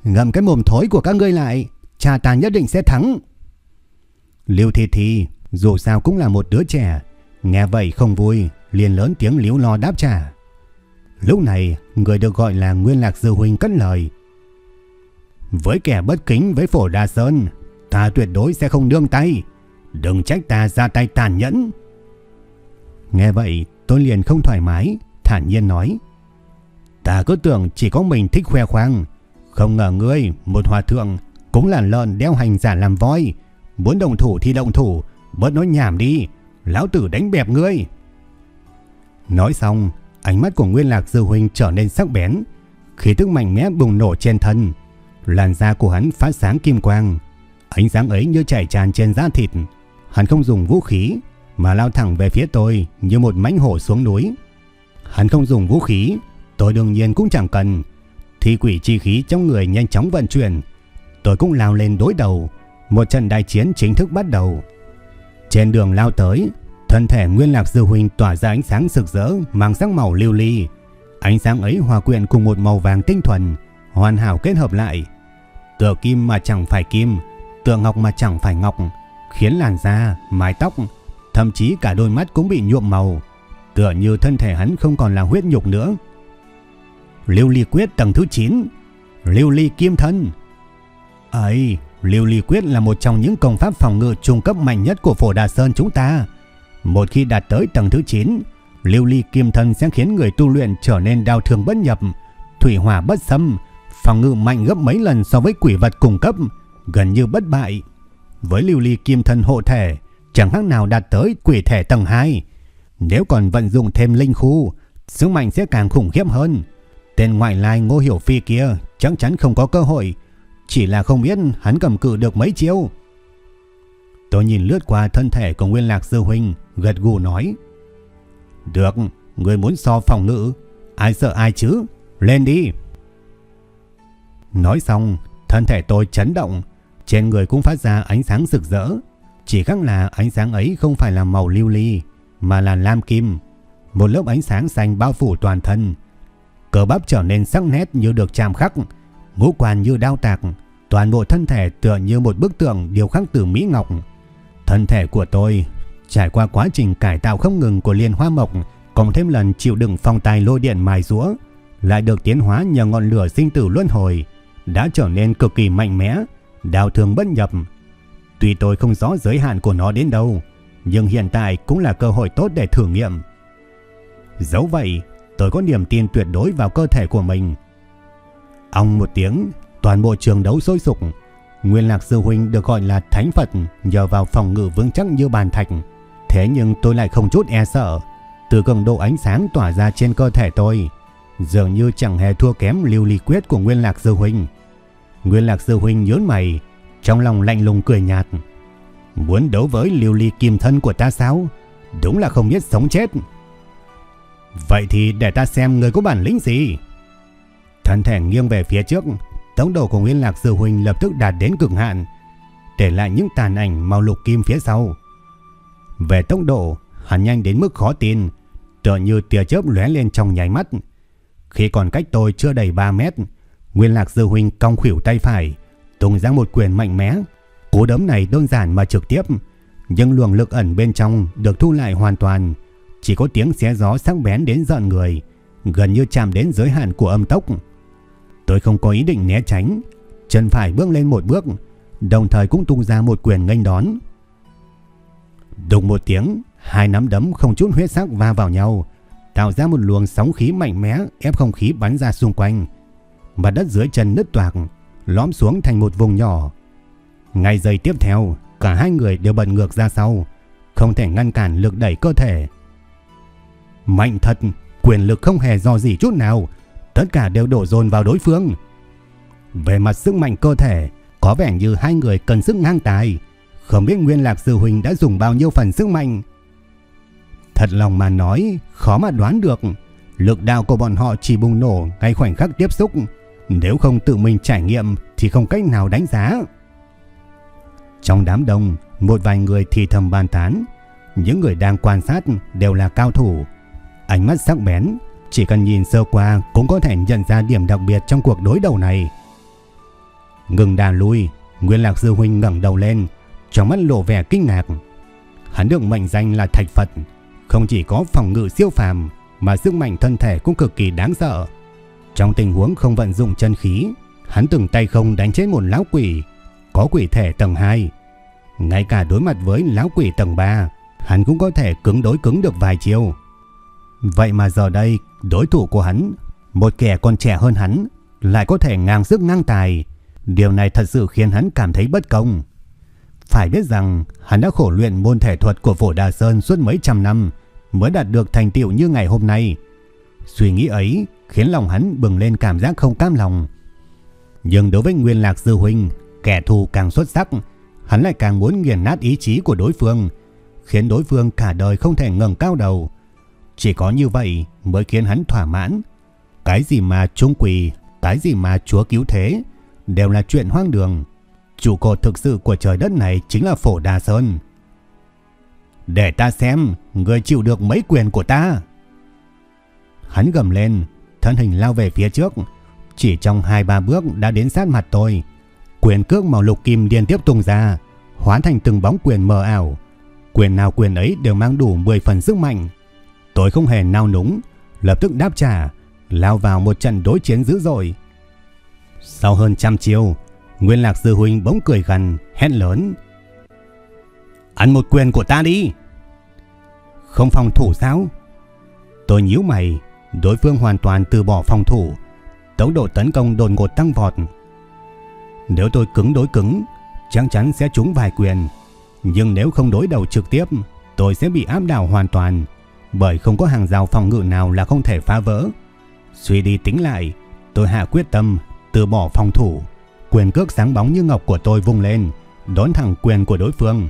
Ngậm cái mồm thối của các ngươi lại, cha ta nhất định sẽ thắng. Liêu Thi Thi dù sao cũng là một đứa trẻ, nghe vậy không vui, liền lớn tiếng liếu lo đáp trả. Lúc này, người được gọi là Nguyên Lạc Dư Huynh cất lời. Với kẻ bất kính với phổ Đa Sơn, ta tuyệt đối sẽ không đương tay. Đừng trách ta ra tay tàn nhẫn. Nghe vậy, tôi liền không thoải mái, thản nhiên nói. Ta cứ tưởng chỉ có mình thích khoe khoang. Không ngờ ngươi, một hòa thượng, cũng là lợn đeo hành giả làm voi. Muốn động thủ thì động thủ, bớt nói nhảm đi. Lão tử đánh bẹp ngươi. Nói xong, ánh mắt của Nguyên Lạc Sư Huynh trở nên sắc bén. Khí tức mạnh mẽ bùng nổ trên thân. Làn da của hắn phát sáng kim quang. Ánh sáng ấy như chảy tràn trên da thịt. Hắn không dùng vũ khí, mà lao thẳng về phía tôi như một mãnh hổ xuống núi. Hắn không dùng vũ khí, tôi đương nhiên cũng chẳng cần. Thi quỷ chi khí trong người nhanh chóng vận chuyển. Tôi cũng lao lên đối đầu. Một trận đại chiến chính thức bắt đầu. Trên đường lao tới, thân thể Nguyên Lạc Sư Huynh tỏa ra ánh sáng sực rỡ mang sắc màu lưu ly. Ánh sáng ấy hòa quyện cùng một màu vàng tinh thuần, hoàn hảo kết hợp lại. Tựa kim mà chẳng phải kim, tựa ngọc mà chẳng phải ngọc, khiến làn da, mái tóc, thậm chí cả đôi mắt cũng bị nhuộm màu, tựa như thân thể hắn không còn là huyết nhục nữa. Lưu ly quyết tầng thứ 9, Lưu ly kim thân. À Ấy, Lưu ly quyết là một trong những công pháp phòng ngự trung cấp mạnh nhất của Phổ Đà Sơn chúng ta. Một khi đạt tới tầng thứ 9, Lưu ly kim thân sẽ khiến người tu luyện trở nên đau thương bất nhập, thủy hỏa bất xâm, phòng ngự mạnh gấp mấy lần so với quỷ vật cung cấp, gần như bất bại. Với lưu ly kim thân hộ thể, chẳng khác nào đạt tới quỷ thể tầng 2. Nếu còn vận dụng thêm linh khu, sức mạnh sẽ càng khủng khiếp hơn. Tên ngoại lai Ngô Hiểu Phi kia chắc chắn không có cơ hội, chỉ là không biết hắn cầm cự được mấy chiêu. Tôi nhìn lướt qua thân thể của Nguyên Lạc Sư Huynh, gật gù nói. Được, người muốn so phòng ngự, ai sợ ai chứ, lên đi. Nói xong, thân thể tôi chấn động, trên người cũng phát ra ánh sáng rực rỡ. Chỉ khác là ánh sáng ấy không phải là màu lưu ly, mà là lam kim. Một lớp ánh sáng xanh bao phủ toàn thân. Cơ bắp trở nên sắc nét như được chạm khắc, ngũ quan như đao tạc, toàn bộ thân thể tựa như một bức tượng điều khắc từ Mỹ Ngọc. Thân thể của tôi trải qua quá trình cải tạo không ngừng của liên hoa mộc, cộng thêm lần chịu đựng phong tài lôi điện mài rũa, lại được tiến hóa nhờ ngọn lửa sinh tử luân hồi, đã trở nên cực kỳ mạnh mẽ, đào thương bất nhập. Tuy tôi không rõ giới hạn của nó đến đâu, nhưng hiện tại cũng là cơ hội tốt để thử nghiệm. Dẫu vậy, tôi có niềm tin tuyệt đối vào cơ thể của mình. Ông một tiếng, toàn bộ trường đấu sôi sục. Nguyên Lạc Sư Huynh được gọi là Thánh Phật nhờ vào phòng ngự vững chắc như bàn thạch. Thế nhưng tôi lại không chút e sợ. Từ cường độ ánh sáng tỏa ra trên cơ thể tôi, dường như chẳng hề thua kém lưu ly quyết của Nguyên Lạc Sư Huynh. Nguyên Lạc Sư Huynh nhớn mày, trong lòng lạnh lùng cười nhạt. Muốn đấu với liều ly kim thân của ta sao? Đúng là không biết sống chết. Vậy thì để ta xem người có bản lĩnh gì. Thân thể nghiêng về phía trước, tốc độ của Nguyên Lạc Sư Huynh lập tức đạt đến cực hạn, để lại những tàn ảnh màu lục kim phía sau. Về tốc độ, hắn nhanh đến mức khó tin, tựa như tia chớp lóe lên trong nháy mắt. Khi còn cách tôi chưa đầy 3 mét, Nguyên Lạc Sư Huynh cong khuỷu tay phải, tung ra một quyền mạnh mẽ. Cú đấm này đơn giản mà trực tiếp, nhưng luồng lực ẩn bên trong được thu lại hoàn toàn. Chỉ có tiếng xé gió sắc bén đến giận người, gần như chạm đến giới hạn của âm tốc. Tôi không có ý định né tránh, chân phải bước lên một bước, đồng thời cũng tung ra một quyền nghênh đón. Đùng một tiếng, hai nắm đấm không chút huyết sắc va vào nhau, tạo ra một luồng sóng khí mạnh mẽ ép không khí bắn ra xung quanh mặt đất dưới chân nứt toạc, lõm xuống thành một vùng nhỏ. Ngay giây tiếp theo, cả hai người đều bật ngược ra sau, không thể ngăn cản lực đẩy cơ thể. Mạnh thật, quyền lực không hề do gì chút nào, tất cả đều đổ dồn vào đối phương. Về mặt sức mạnh cơ thể, có vẻ như hai người cần sức ngang tài, không biết Nguyên Lạc Sư Huynh đã dùng bao nhiêu phần sức mạnh. Thật lòng mà nói, khó mà đoán được, lực đạo của bọn họ chỉ bùng nổ ngay khoảnh khắc tiếp xúc, nếu không tự mình trải nghiệm thì không cách nào đánh giá. Trong đám đông, một vài người thì thầm bàn tán, Những người đang quan sát đều là cao thủ. Ánh mắt sắc bén, chỉ cần nhìn sơ qua cũng có thể nhận ra điểm đặc biệt trong cuộc đối đầu này. Ngừng đà lui, Nguyên Lạc Sư Huynh ngẩng đầu lên, trong mắt lộ vẻ kinh ngạc. Hắn được mệnh danh là Thạch Phật, không chỉ có phòng ngự siêu phàm mà sức mạnh thân thể cũng cực kỳ đáng sợ. Trong tình huống không vận dụng chân khí, hắn từng tay không đánh chết một lão quỷ, có quỷ thể tầng 2. Ngay cả đối mặt với lão quỷ tầng 3, hắn cũng có thể cứng đối cứng được vài chiêu. Vậy mà giờ đây, đối thủ của hắn, một kẻ còn trẻ hơn hắn, lại có thể ngang sức ngang tài. Điều này thật sự khiến hắn cảm thấy bất công. Phải biết rằng, hắn đã khổ luyện môn thể thuật của Phổ Đà Sơn suốt mấy trăm năm mới đạt được thành tựu như ngày hôm nay. Suy nghĩ ấy khiến lòng hắn bừng lên cảm giác không cam lòng. Nhưng đối với Nguyên Lạc Sư Huynh, kẻ thù càng xuất sắc, hắn lại càng muốn nghiền nát ý chí của đối phương, khiến đối phương cả đời không thể ngẩng cao đầu. Chỉ có như vậy mới khiến hắn thỏa mãn. Cái gì mà trung quỳ, cái gì mà chúa cứu thế, đều là chuyện hoang đường. Chủ cột thực sự của trời đất này chính là Phổ Đà Sơn. Để ta xem, người chịu được mấy quyền của ta. Hắn gầm lên, thân hình lao về phía trước, chỉ trong 2-3 bước đã đến sát mặt tôi. Quyền cước màu lục kim liên tiếp tung ra, hóa thành từng bóng quyền mờ ảo. Quyền nào quyền ấy đều mang đủ 10 phần sức mạnh. Tôi không hề nao núng, lập tức đáp trả, lao vào một trận đối chiến dữ dội. Sau hơn trăm chiêu, Nguyên Lạc Sư Huynh bỗng cười gần, hét lớn. Ăn một quyền của ta đi. Không phòng thủ sao? Tôi nhíu mày, đối phương hoàn toàn từ bỏ phòng thủ, tốc độ tấn công đột ngột tăng vọt. Nếu tôi cứng đối cứng, chắc chắn sẽ trúng vài quyền, nhưng nếu không đối đầu trực tiếp, tôi sẽ bị áp đảo hoàn toàn, bởi không có hàng rào phòng ngự nào là không thể phá vỡ. Suy đi tính lại, tôi hạ quyết tâm từ bỏ phòng thủ, quyền cước sáng bóng như ngọc của tôi vung lên, đón thẳng quyền của đối phương.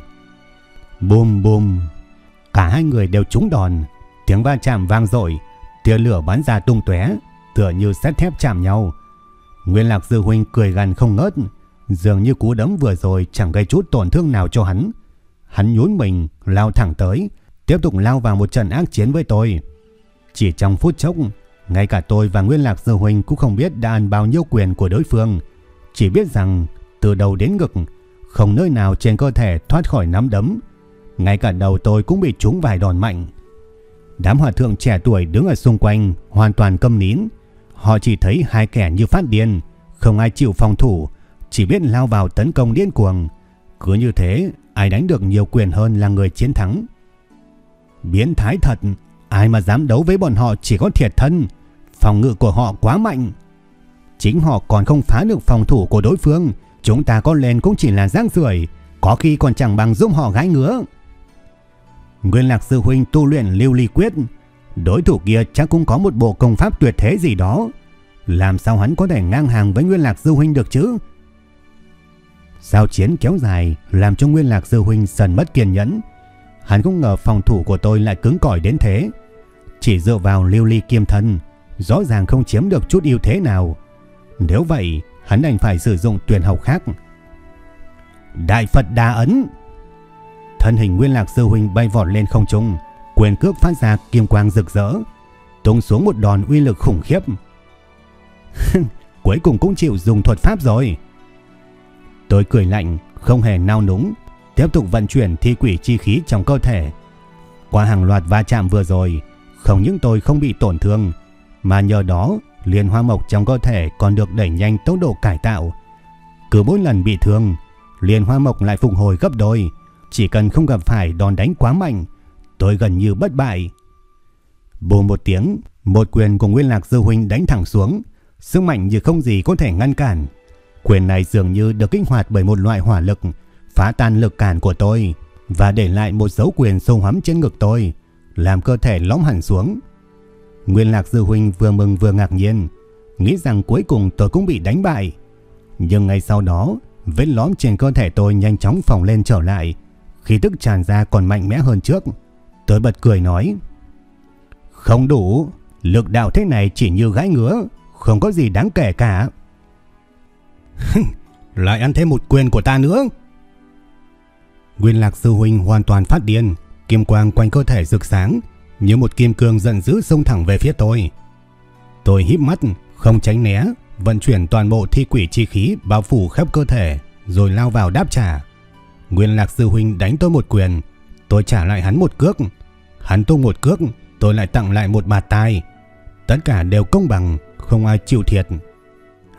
Bùm bùm, cả hai người đều trúng đòn, tiếng va chạm vang dội, tia lửa bắn ra tung tóe, tựa như sắt thép chạm nhau. Nguyên Lạc Dư huynh cười gằn không ngớt, dường như cú đấm vừa rồi chẳng gây chút tổn thương nào cho hắn. Hắn nhún mình, lao thẳng tới, tiếp tục lao vào một trận ác chiến với tôi. Chỉ trong phút chốc, ngay cả tôi và Nguyên Lạc Dư huynh cũng không biết đã ăn bao nhiêu quyền của đối phương, chỉ biết rằng từ đầu đến ngực, không nơi nào trên cơ thể thoát khỏi nắm đấm. Ngay cả đầu tôi cũng bị trúng vài đòn mạnh. Đám hòa thượng trẻ tuổi đứng ở xung quanh hoàn toàn câm nín. Họ chỉ thấy hai kẻ như phát điên, không ai chịu phòng thủ, chỉ biết lao vào tấn công điên cuồng. Cứ như thế, ai đánh được nhiều quyền hơn là người chiến thắng. Biến thái thật, ai mà dám đấu với bọn họ chỉ có thiệt thân. Phòng ngự của họ quá mạnh. Chính họ còn không phá được phòng thủ của đối phương, chúng ta có lên cũng chỉ là rác rưởi, có khi còn chẳng bằng giúp họ gái ngứa. Nguyên Lạc Sư Huynh tu luyện lưu ly quyết, đối thủ kia chắc cũng có một bộ công pháp tuyệt thế gì đó. Làm sao hắn có thể ngang hàng với Nguyên Lạc Sư Huynh được chứ? Giao chiến kéo dài làm cho Nguyên Lạc Sư Huynh dần mất kiên nhẫn. Hắn không ngờ phòng thủ của tôi lại cứng cỏi đến thế. Chỉ dựa vào lưu ly kiêm thân, rõ ràng không chiếm được chút ưu thế nào. Nếu vậy, hắn đành phải sử dụng tuyển học khác. Đại Phật Đà Ấn Thân hình Nguyên Lạc Sư Huynh bay vọt lên không trung, quyền cước phát ra kim quang rực rỡ, tung xuống một đòn uy lực khủng khiếp. Cuối cùng cũng chịu dùng thuật pháp rồi. Tôi cười lạnh, không hề nao núng, tiếp tục vận chuyển thi quỷ chi khí trong cơ thể. Qua hàng loạt va chạm vừa rồi, không những tôi không bị tổn thương, mà nhờ đó liên hoa mộc trong cơ thể còn được đẩy nhanh tốc độ cải tạo. Cứ mỗi lần bị thương, liên hoa mộc lại phục hồi gấp đôi, chỉ cần không gặp phải đòn đánh quá mạnh, tôi gần như bất bại. bù một tiếng, một quyền của Nguyên Lạc Dư Huynh đánh thẳng xuống, sức mạnh như không gì có thể ngăn cản. Quyền này dường như được kích hoạt bởi một loại hỏa lực, phá tan lực cản của tôi và để lại một dấu quyền sâu hắm trên ngực tôi, làm cơ thể lõm hẳn xuống. Nguyên Lạc Dư Huynh vừa mừng vừa ngạc nhiên, nghĩ rằng cuối cùng tôi cũng bị đánh bại. Nhưng ngay sau đó, vết lõm trên cơ thể tôi nhanh chóng phồng lên trở lại, khí tức tràn ra còn mạnh mẽ hơn trước. Tôi bật cười nói, không đủ, lực đạo thế này chỉ như gái ngứa, không có gì đáng kể cả. Lại ăn thêm một quyền của ta nữa. Nguyên Lạc Sư Huynh hoàn toàn phát điên, kim quang quanh cơ thể rực sáng, như một kim cương giận dữ xông thẳng về phía tôi. Tôi híp mắt, không tránh né, vận chuyển toàn bộ thi quỷ chi khí bao phủ khắp cơ thể, rồi lao vào đáp trả. Nguyên Lạc sư huynh đánh tôi một quyền, tôi trả lại hắn một cước. Hắn tung một cước, tôi lại tặng lại một bạt tai. Tất cả đều công bằng, không ai chịu thiệt.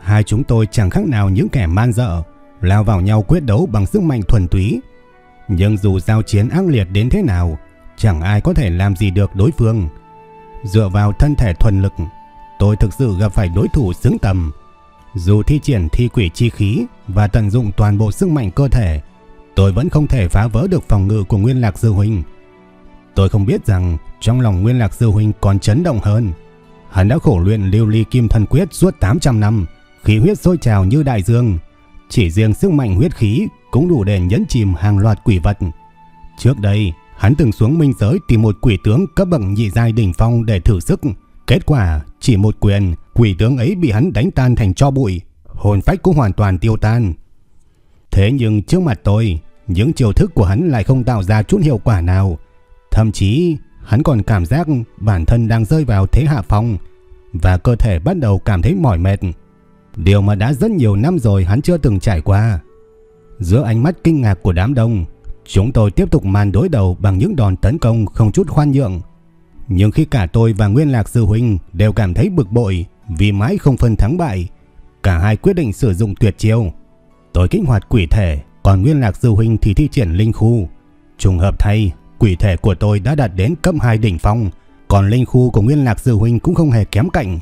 Hai chúng tôi chẳng khác nào những kẻ man dợ, lao vào nhau quyết đấu bằng sức mạnh thuần túy. Nhưng dù giao chiến ác liệt đến thế nào, chẳng ai có thể làm gì được đối phương. Dựa vào thân thể thuần lực, tôi thực sự gặp phải đối thủ xứng tầm. Dù thi triển thi quỷ chi khí và tận dụng toàn bộ sức mạnh cơ thể, tôi vẫn không thể phá vỡ được phòng ngự của Nguyên Lạc Sư Huynh. Tôi không biết rằng trong lòng Nguyên Lạc Sư Huynh còn chấn động hơn. Hắn đã khổ luyện lưu ly kim Thần quyết suốt 800 năm, khí huyết sôi trào như đại dương. Chỉ riêng sức mạnh huyết khí cũng đủ để nhấn chìm hàng loạt quỷ vật. Trước đây, hắn từng xuống minh giới tìm một quỷ tướng cấp bậc nhị giai đỉnh phong để thử sức. Kết quả, chỉ một quyền, quỷ tướng ấy bị hắn đánh tan thành cho bụi, hồn phách cũng hoàn toàn tiêu tan. Thế nhưng trước mặt tôi, những chiêu thức của hắn lại không tạo ra chút hiệu quả nào. Thậm chí, hắn còn cảm giác bản thân đang rơi vào thế hạ phong và cơ thể bắt đầu cảm thấy mỏi mệt. Điều mà đã rất nhiều năm rồi hắn chưa từng trải qua. Giữa ánh mắt kinh ngạc của đám đông, chúng tôi tiếp tục màn đối đầu bằng những đòn tấn công không chút khoan nhượng. Nhưng khi cả tôi và Nguyên Lạc Sư Huynh đều cảm thấy bực bội vì mãi không phân thắng bại, cả hai quyết định sử dụng tuyệt chiêu. Tôi kích hoạt quỷ thể, còn Nguyên Lạc Sư Huynh thì thi triển linh khu. Trùng hợp thay, quỷ thể của tôi đã đạt đến cấp 2 đỉnh phong, còn linh khu của Nguyên Lạc Sư Huynh cũng không hề kém cạnh.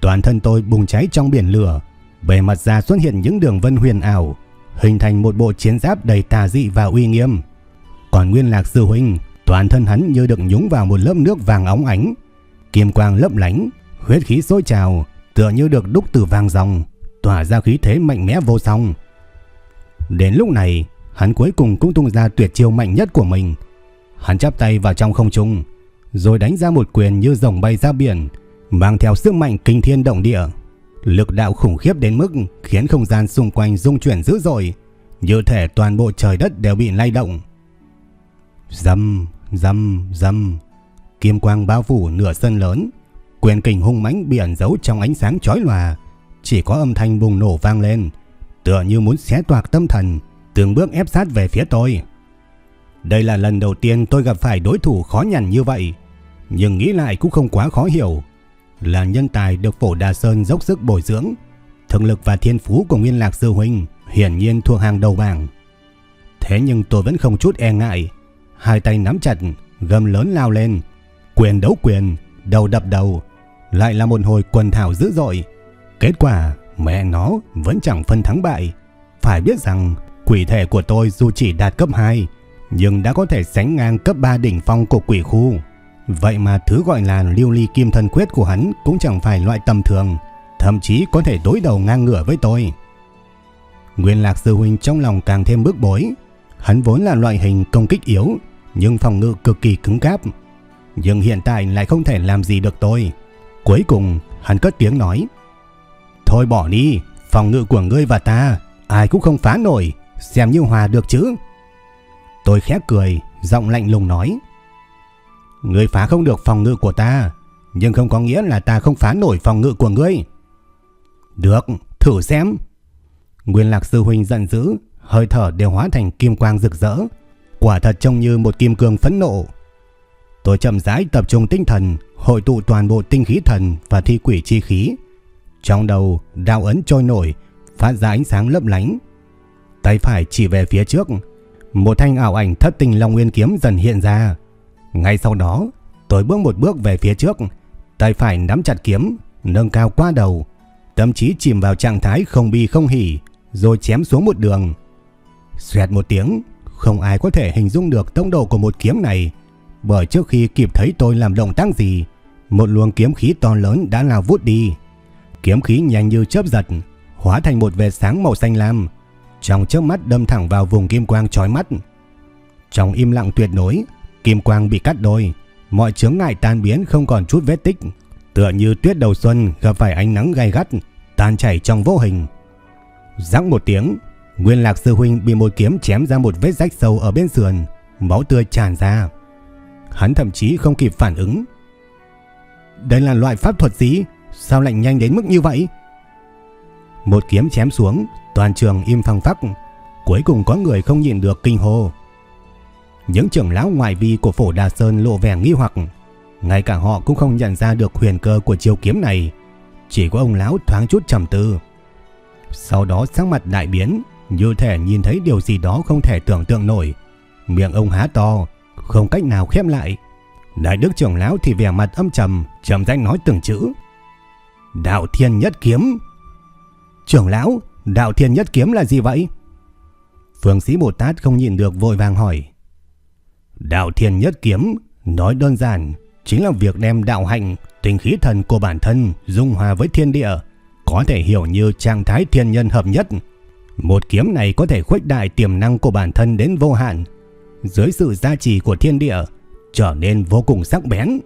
Toàn thân tôi bùng cháy trong biển lửa, bề mặt da xuất hiện những đường vân huyền ảo, hình thành một bộ chiến giáp đầy tà dị và uy nghiêm. Còn Nguyên Lạc Sư Huynh, toàn thân hắn như được nhúng vào một lớp nước vàng óng ánh, kim quang lấp lánh, huyết khí sôi trào, tựa như được đúc từ vàng ròng, tỏa ra khí thế mạnh mẽ vô song. Đến lúc này, hắn cuối cùng cũng tung ra tuyệt chiêu mạnh nhất của mình. Hắn chắp tay vào trong không trung, rồi đánh ra một quyền như rồng bay ra biển, mang theo sức mạnh kinh thiên động địa. Lực đạo khủng khiếp đến mức khiến không gian xung quanh rung chuyển dữ dội, như thể toàn bộ trời đất đều bị lay động. Dầm, dầm, dầm, kim quang bao phủ nửa sân lớn, quyền kình hung mãnh bị ẩn giấu trong ánh sáng chói lòa, chỉ có âm thanh bùng nổ vang lên, tựa như muốn xé toạc tâm thần, từng bước ép sát về phía tôi. Đây là lần đầu tiên tôi gặp phải đối thủ khó nhằn như vậy, nhưng nghĩ lại cũng không quá khó hiểu là nhân tài được Phổ Đà Sơn dốc sức bồi dưỡng, thực lực và thiên phú của Nguyên Lạc Sư Huynh hiển nhiên thuộc hàng đầu bảng. Thế nhưng tôi vẫn không chút e ngại, hai tay nắm chặt, gầm lớn lao lên, quyền đấu quyền, đầu đập đầu, lại là một hồi quần thảo dữ dội. Kết quả, mẹ nó vẫn chẳng phân thắng bại. Phải biết rằng, quỷ thể của tôi dù chỉ đạt cấp 2, nhưng đã có thể sánh ngang cấp 3 đỉnh phong của quỷ khu. Vậy mà thứ gọi là lưu ly kim thân quyết của hắn cũng chẳng phải loại tầm thường, thậm chí có thể đối đầu ngang ngửa với tôi. Nguyên Lạc Sư Huynh trong lòng càng thêm bức bối. Hắn vốn là loại hình công kích yếu, nhưng phòng ngự cực kỳ cứng cáp. Nhưng hiện tại lại không thể làm gì được tôi. Cuối cùng, hắn cất tiếng nói. Thôi bỏ đi, phòng ngự của ngươi và ta, ai cũng không phá nổi, xem như hòa được chứ. Tôi khẽ cười, giọng lạnh lùng nói. Ngươi phá không được phòng ngự của ta, nhưng không có nghĩa là ta không phá nổi phòng ngự của ngươi. Được, thử xem. Nguyên Lạc Sư Huynh giận dữ, hơi thở đều hóa thành kim quang rực rỡ. Quả thật trông như một kim cương phẫn nộ. Tôi chậm rãi tập trung tinh thần, hội tụ toàn bộ tinh khí thần và thi quỷ chi khí. Trong đầu, đao ấn trôi nổi, phát ra ánh sáng lấp lánh. Tay phải chỉ về phía trước, một thanh ảo ảnh thất tình long nguyên kiếm dần hiện ra. Ngay sau đó, tôi bước một bước về phía trước, tay phải nắm chặt kiếm, nâng cao qua đầu, tâm trí chìm vào trạng thái không bi không hỉ, rồi chém xuống một đường. Xoẹt một tiếng, không ai có thể hình dung được tốc độ của một kiếm này, bởi trước khi kịp thấy tôi làm động tác gì, một luồng kiếm khí to lớn đã lao vút đi. Kiếm khí nhanh như chớp giật, hóa thành một vệt sáng màu xanh lam, trong chớp mắt đâm thẳng vào vùng kim quang chói mắt. Trong im lặng tuyệt đối, kim quang bị cắt đôi, mọi chướng ngại tan biến không còn chút vết tích, tựa như tuyết đầu xuân gặp phải ánh nắng gay gắt, tan chảy trong vô hình. Rắc một tiếng, Nguyên Lạc sư huynh bị một kiếm chém ra một vết rách sâu ở bên sườn, máu tươi tràn ra. Hắn thậm chí không kịp phản ứng. Đây là loại pháp thuật gì? Sao lại nhanh đến mức như vậy? Một kiếm chém xuống, toàn trường im phăng phắc. Cuối cùng có người không nhìn được kinh hô. Những trưởng lão ngoại vi của phổ Đà Sơn lộ vẻ nghi hoặc. Ngay cả họ cũng không nhận ra được huyền cơ của chiêu kiếm này. Chỉ có ông lão thoáng chút trầm tư. Sau đó sắc mặt đại biến, như thể nhìn thấy điều gì đó không thể tưởng tượng nổi. Miệng ông há to, không cách nào khép lại. Đại đức trưởng lão thì vẻ mặt âm trầm, trầm danh nói từng chữ. Đạo thiên nhất kiếm. Trưởng lão, đạo thiên nhất kiếm là gì vậy? Phương sĩ Bồ Tát không nhìn được vội vàng hỏi. Đạo thiên nhất kiếm, nói đơn giản, chính là việc đem đạo hạnh, tình khí thần của bản thân dung hòa với thiên địa, có thể hiểu như trạng thái thiên nhân hợp nhất. Một kiếm này có thể khuếch đại tiềm năng của bản thân đến vô hạn, dưới sự gia trì của thiên địa, trở nên vô cùng sắc bén.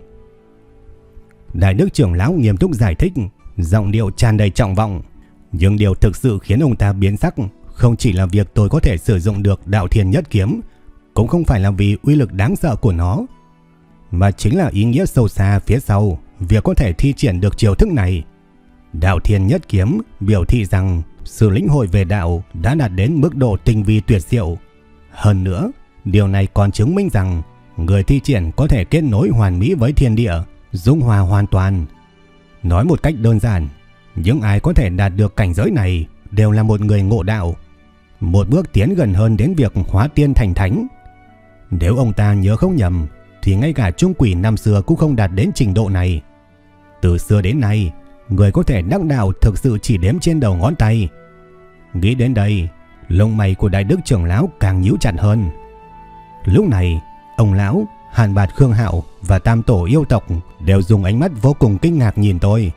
Đại đức trưởng lão nghiêm túc giải thích, giọng điệu tràn đầy trọng vọng, nhưng điều thực sự khiến ông ta biến sắc không chỉ là việc tôi có thể sử dụng được đạo thiên nhất kiếm, cũng không phải là vì uy lực đáng sợ của nó, mà chính là ý nghĩa sâu xa phía sau việc có thể thi triển được chiêu thức này. Đạo thiên nhất kiếm biểu thị rằng sự lĩnh hội về đạo đã đạt đến mức độ tinh vi tuyệt diệu. Hơn nữa, điều này còn chứng minh rằng người thi triển có thể kết nối hoàn mỹ với thiên địa, dung hòa hoàn toàn. Nói một cách đơn giản, những ai có thể đạt được cảnh giới này đều là một người ngộ đạo, một bước tiến gần hơn đến việc hóa tiên thành thánh. Nếu ông ta nhớ không nhầm, thì ngay cả trung quỷ năm xưa cũng không đạt đến trình độ này. Từ xưa đến nay, người có thể đắc đạo thực sự chỉ đếm trên đầu ngón tay. Nghĩ đến đây, lông mày của đại đức trưởng lão càng nhíu chặt hơn. Lúc này, ông lão, Hàn Bạt Khương Hạo và Tam Tổ yêu tộc đều dùng ánh mắt vô cùng kinh ngạc nhìn tôi.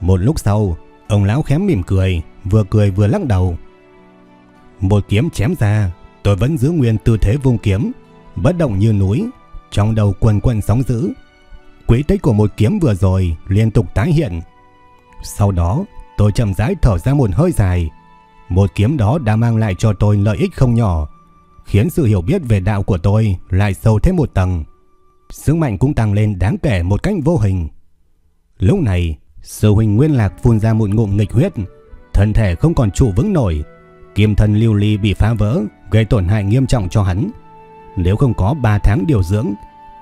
Một lúc sau, ông lão khém mỉm cười, vừa cười vừa lắc đầu. Một kiếm chém ra, tôi vẫn giữ nguyên tư thế vung kiếm, bất động như núi, trong đầu quần quần sóng dữ. Quý tích của một kiếm vừa rồi liên tục tái hiện. Sau đó, tôi chậm rãi thở ra một hơi dài. Một kiếm đó đã mang lại cho tôi lợi ích không nhỏ, khiến sự hiểu biết về đạo của tôi lại sâu thêm một tầng. Sức mạnh cũng tăng lên đáng kể một cách vô hình. Lúc này, sư huynh Nguyên Lạc phun ra một ngụm nghịch huyết, thân thể không còn trụ vững nổi, kim thân lưu ly bị phá vỡ, gây tổn hại nghiêm trọng cho hắn. Nếu không có 3 tháng điều dưỡng,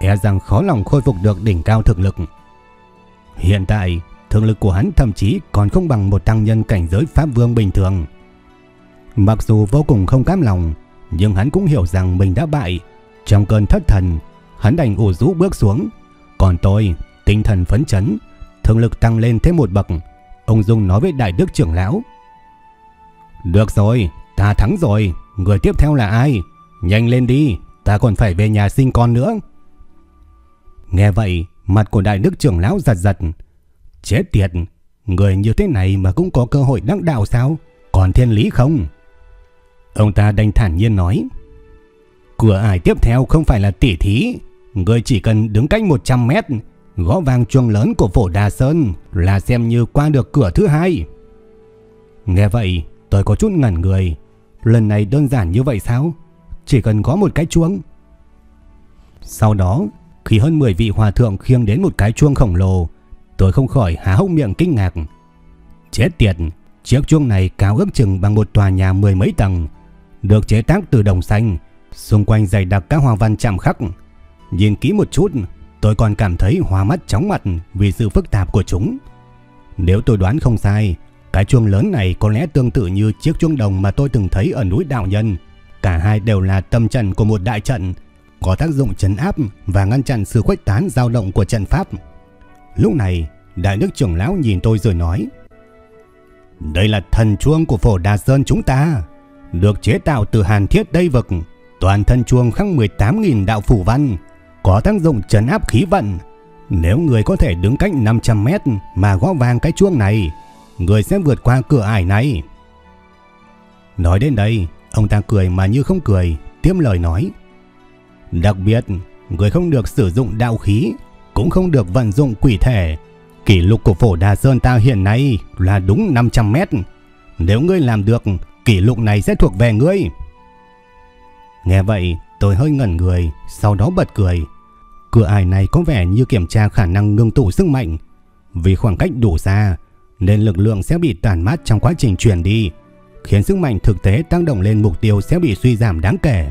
e rằng khó lòng khôi phục được đỉnh cao thực lực. Hiện tại, thực lực của hắn thậm chí còn không bằng một tăng nhân cảnh giới Pháp Vương bình thường. Mặc dù vô cùng không cam lòng, nhưng hắn cũng hiểu rằng mình đã bại. Trong cơn thất thần, hắn đành ủ rũ bước xuống. Còn tôi, tinh thần phấn chấn, thực lực tăng lên thêm một bậc. Ông Dung nói với Đại Đức trưởng lão. Được rồi, ta thắng rồi, người tiếp theo là ai? Nhanh lên đi, ta còn phải về nhà sinh con nữa. Nghe vậy, mặt của đại đức trưởng lão giật giật. Chết tiệt, người như thế này mà cũng có cơ hội đắc đạo sao? Còn thiên lý không? Ông ta đành thản nhiên nói. Cửa ải tiếp theo không phải là tỉ thí. Người chỉ cần đứng cách 100 mét, gõ vang chuông lớn của phổ Đà Sơn là xem như qua được cửa thứ hai. Nghe vậy, tôi có chút ngẩn người. Lần này đơn giản như vậy sao? Chỉ cần có một cái chuông. Sau đó, khi hơn 10 vị hòa thượng khiêng đến một cái chuông khổng lồ, tôi không khỏi há hốc miệng kinh ngạc. Chết tiệt, chiếc chuông này cao ước chừng bằng một tòa nhà mười mấy tầng, được chế tác từ đồng xanh, xung quanh dày đặc các hoa văn chạm khắc. Nhìn kỹ một chút, tôi còn cảm thấy hoa mắt chóng mặt vì sự phức tạp của chúng. Nếu tôi đoán không sai, cái chuông lớn này có lẽ tương tự như chiếc chuông đồng mà tôi từng thấy ở núi Đạo Nhân. Cả hai đều là tâm trận của một đại trận, có tác dụng chấn áp và ngăn chặn sự khuếch tán dao động của trận pháp. Lúc này, đại đức trưởng lão nhìn tôi rồi nói: "Đây là thần chuông của Phổ Đà Sơn chúng ta, được chế tạo từ hàn thiết Tây vực, toàn thân chuông khắc 18.000 đạo phủ văn, có tác dụng trấn áp khí vận. Nếu người có thể đứng cách 500 mét mà gõ vang cái chuông này, người sẽ vượt qua cửa ải này." Nói đến đây, ông ta cười mà như không cười, tiếp lời nói: Đặc biệt, người không được sử dụng đạo khí, cũng không được vận dụng quỷ thể. Kỷ lục của phổ Đà Sơn ta hiện nay là đúng 500 mét. Nếu ngươi làm được, kỷ lục này sẽ thuộc về ngươi. Nghe vậy, tôi hơi ngẩn người, sau đó bật cười. Cửa ải này có vẻ như kiểm tra khả năng ngưng tụ sức mạnh. Vì khoảng cách đủ xa, nên lực lượng sẽ bị tàn mát trong quá trình chuyển đi, khiến sức mạnh thực tế tác động lên mục tiêu sẽ bị suy giảm đáng kể.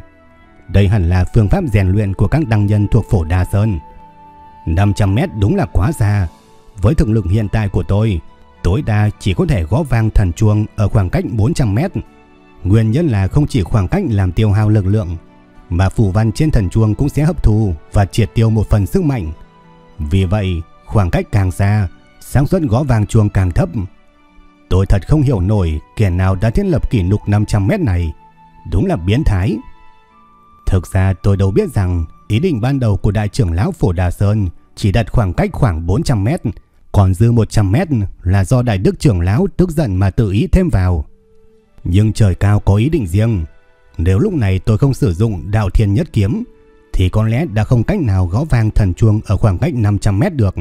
Đây hẳn là phương pháp rèn luyện của các đăng nhân thuộc phổ Đa Sơn. 500 mét đúng là quá xa. Với thực lực hiện tại của tôi, tối đa chỉ có thể gõ vang thần chuông ở khoảng cách 400 mét. Nguyên nhân là không chỉ khoảng cách làm tiêu hao lực lượng, mà phù văn trên thần chuông cũng sẽ hấp thu và triệt tiêu một phần sức mạnh. Vì vậy, khoảng cách càng xa, xác suất gõ vang chuông càng thấp. Tôi thật không hiểu nổi kẻ nào đã thiết lập kỷ lục 500 mét này. Đúng là biến thái. Thực ra tôi đâu biết rằng ý định ban đầu của đại trưởng lão Phổ Đà Sơn chỉ đặt khoảng cách khoảng 400 mét, còn dư 100 mét là do đại đức trưởng lão tức giận mà tự ý thêm vào. Nhưng trời cao có ý định riêng. Nếu lúc này tôi không sử dụng đạo thiên nhất kiếm, thì có lẽ đã không cách nào gõ vang thần chuông ở khoảng cách 500 mét được.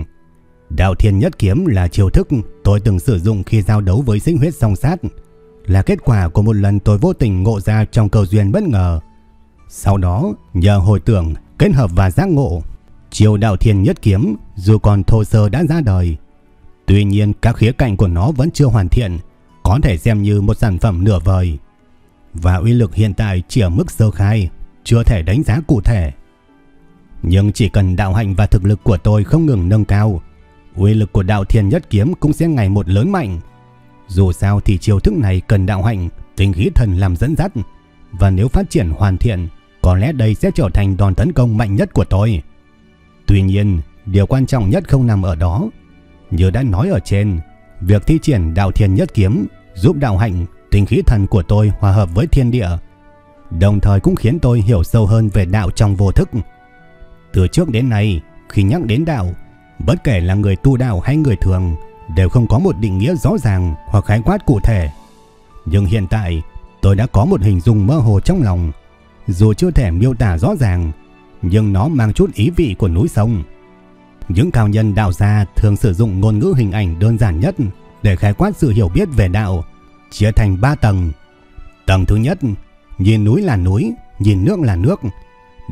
Đạo thiên nhất kiếm là chiêu thức tôi từng sử dụng khi giao đấu với sinh huyết song sát, là kết quả của một lần tôi vô tình ngộ ra trong cầu duyên bất ngờ. Sau đó, nhờ hồi tưởng, kết hợp và giác ngộ, chiêu đạo thiên nhất kiếm dù còn thô sơ đã ra đời. Tuy nhiên các khía cạnh của nó vẫn chưa hoàn thiện, có thể xem như một sản phẩm nửa vời. Và uy lực hiện tại chỉ ở mức sơ khai, chưa thể đánh giá cụ thể. Nhưng chỉ cần đạo hạnh và thực lực của tôi không ngừng nâng cao, uy lực của đạo thiền nhất kiếm cũng sẽ ngày một lớn mạnh. Dù sao thì chiêu thức này cần đạo hạnh, tinh khí thần làm dẫn dắt, và nếu phát triển hoàn thiện, có lẽ đây sẽ trở thành đòn tấn công mạnh nhất của tôi. Tuy nhiên, điều quan trọng nhất không nằm ở đó. Như đã nói ở trên, việc thi triển đạo thiền nhất kiếm giúp đạo hạnh, tinh khí thần của tôi hòa hợp với thiên địa, đồng thời cũng khiến tôi hiểu sâu hơn về đạo trong vô thức. Từ trước đến nay, khi nhắc đến đạo, bất kể là người tu đạo hay người thường, đều không có một định nghĩa rõ ràng hoặc khái quát cụ thể. Nhưng hiện tại, tôi đã có một hình dung mơ hồ trong lòng, dù chưa thể miêu tả rõ ràng, nhưng nó mang chút ý vị của núi sông. Những cao nhân đạo gia thường sử dụng ngôn ngữ hình ảnh đơn giản nhất để khái quát sự hiểu biết về đạo, chia thành 3 tầng. Tầng thứ nhất, nhìn núi là núi, nhìn nước là nước.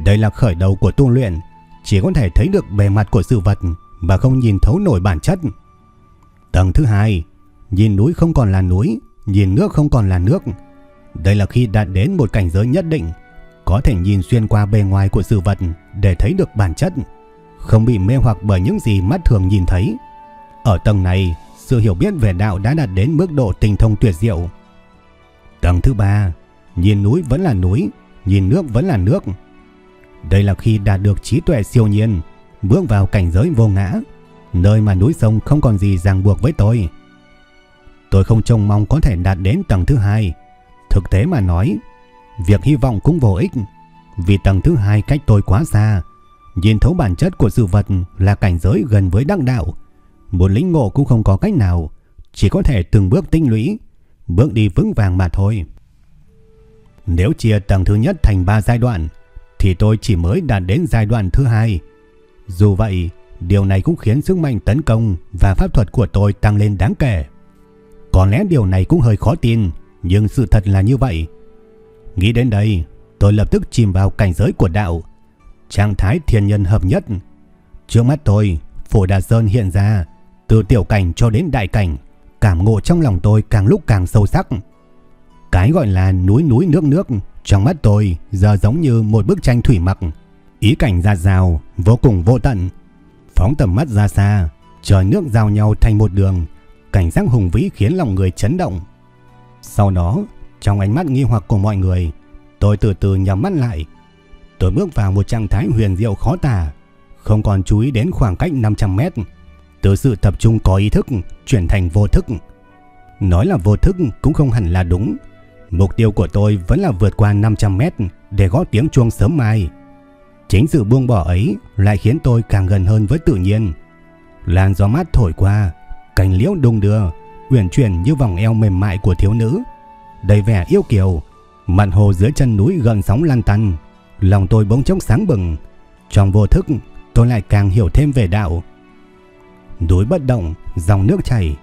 Đây là khởi đầu của tu luyện, chỉ có thể thấy được bề mặt của sự vật mà không nhìn thấu nổi bản chất. Tầng thứ hai, nhìn núi không còn là núi, nhìn nước không còn là nước. Đây là khi đạt đến một cảnh giới nhất định, có thể nhìn xuyên qua bề ngoài của sự vật để thấy được bản chất, không bị mê hoặc bởi những gì mắt thường nhìn thấy. Ở tầng này, sự hiểu biết về đạo đã đạt đến mức độ tinh thông tuyệt diệu. Tầng thứ ba, nhìn núi vẫn là núi, nhìn nước vẫn là nước. Đây là khi đạt được trí tuệ siêu nhiên, bước vào cảnh giới vô ngã, nơi mà núi sông không còn gì ràng buộc với tôi. Tôi không trông mong có thể đạt đến tầng thứ hai. Thực tế mà nói, việc hy vọng cũng vô ích, vì tầng thứ hai cách tôi quá xa. Nhìn thấu bản chất của sự vật là cảnh giới gần với đắc đạo. Một lĩnh ngộ cũng không có cách nào, chỉ có thể từng bước tinh lũy, bước đi vững vàng mà thôi. Nếu chia tầng thứ nhất thành 3 giai đoạn, thì tôi chỉ mới đạt đến giai đoạn thứ hai. Dù vậy, điều này cũng khiến sức mạnh tấn công và pháp thuật của tôi tăng lên đáng kể. Có lẽ điều này cũng hơi khó tin, nhưng sự thật là như vậy. Nghĩ đến đây, tôi lập tức chìm vào cảnh giới của đạo, trạng thái thiên nhân hợp nhất. Trước mắt tôi, Phổ Đà Sơn hiện ra, từ tiểu cảnh cho đến đại cảnh, cảm ngộ trong lòng tôi càng lúc càng sâu sắc. Cái gọi là núi núi nước nước trong mắt tôi giờ giống như một bức tranh thủy mặc, ý cảnh ra rào, vô cùng vô tận. Phóng tầm mắt ra xa, trời nước giao nhau thành một đường, cảnh giác hùng vĩ khiến lòng người chấn động. Sau đó, trong ánh mắt nghi hoặc của mọi người, tôi từ từ nhắm mắt lại. Tôi bước vào một trạng thái huyền diệu khó tả, không còn chú ý đến khoảng cách 500 mét. Từ sự tập trung có ý thức chuyển thành vô thức. Nói là vô thức cũng không hẳn là đúng. Mục tiêu của tôi vẫn là vượt qua 500 mét để gõ tiếng chuông sớm mai. Chính sự buông bỏ ấy lại khiến tôi càng gần hơn với tự nhiên. Làn gió mát thổi qua, cành liễu đung đưa, uyển chuyển như vòng eo mềm mại của thiếu nữ, đầy vẻ yêu kiều. Mặt hồ dưới chân núi gần sóng lan tăn, lòng tôi bỗng chốc sáng bừng. Trong vô thức, tôi lại càng hiểu thêm về đạo. Núi bất động, dòng nước chảy,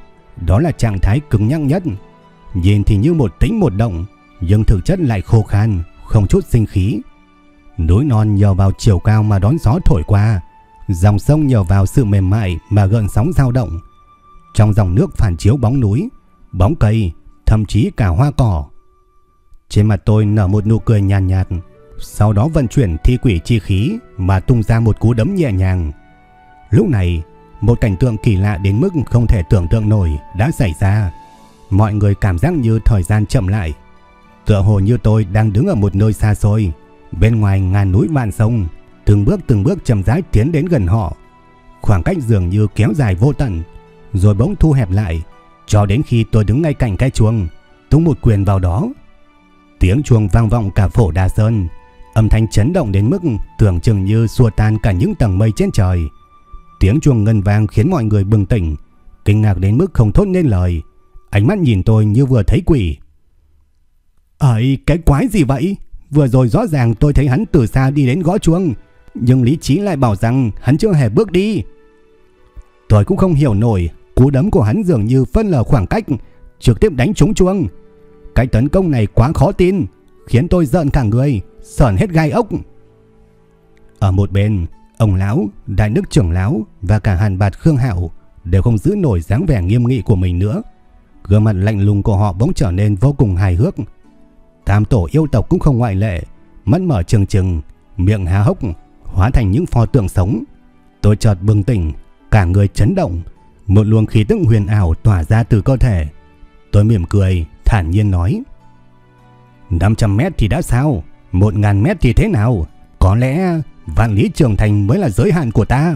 đó là trạng thái cứng nhắc nhất. Nhìn thì như một tĩnh một động, nhưng thực chất lại khô khan, không chút sinh khí. Núi non nhờ vào chiều cao mà đón gió thổi qua, Dòng sông nhờ vào sự mềm mại mà gợn sóng dao động. Trong dòng nước phản chiếu bóng núi, bóng cây, thậm chí cả hoa cỏ. Trên mặt tôi nở một nụ cười nhàn nhạt, nhạt, sau đó vận chuyển thi quỷ chi khí mà tung ra một cú đấm nhẹ nhàng. Lúc này, một cảnh tượng kỳ lạ đến mức không thể tưởng tượng nổi đã xảy ra. Mọi người cảm giác như thời gian chậm lại. Tựa hồ như tôi đang đứng ở một nơi xa xôi, bên ngoài ngàn núi vạn sông, từng bước từng bước chậm rãi tiến đến gần họ. Khoảng cách dường như kéo dài vô tận, rồi bỗng thu hẹp lại, cho đến khi tôi đứng ngay cạnh cái chuông, tung một quyền vào đó. Tiếng chuông vang vọng cả phổ Đa Sơn, âm thanh chấn động đến mức tưởng chừng như xua tan cả những tầng mây trên trời. Tiếng chuông ngân vang khiến mọi người bừng tỉnh, kinh ngạc đến mức không thốt nên lời. Ánh mắt nhìn tôi như vừa thấy quỷ. Ấy, cái quái gì vậy? Vừa rồi rõ ràng tôi thấy hắn từ xa đi đến gõ chuông, nhưng lý trí lại bảo rằng hắn chưa hề bước đi. Tôi cũng không hiểu nổi, cú đấm của hắn dường như phân lờ khoảng cách, trực tiếp đánh trúng chuông. Cái tấn công này quá khó tin, khiến tôi giận cả người, sởn hết gai ốc. Ở một bên, ông lão, đại đức trưởng lão và cả Hàn Bạt Khương Hạo đều không giữ nổi dáng vẻ nghiêm nghị của mình nữa. Gương mặt lạnh lùng của họ bỗng trở nên vô cùng hài hước. Tam tổ yêu tộc cũng không ngoại lệ, mắt mở trừng trừng, miệng há hốc, hóa thành những pho tượng sống. Tôi chợt bừng tỉnh, cả người chấn động, một luồng khí tức huyền ảo tỏa ra từ cơ thể. Tôi mỉm cười, thản nhiên nói: "500 mét thì đã sao, 1000 mét thì thế nào? Có lẽ vạn lý trường thành mới là giới hạn của ta."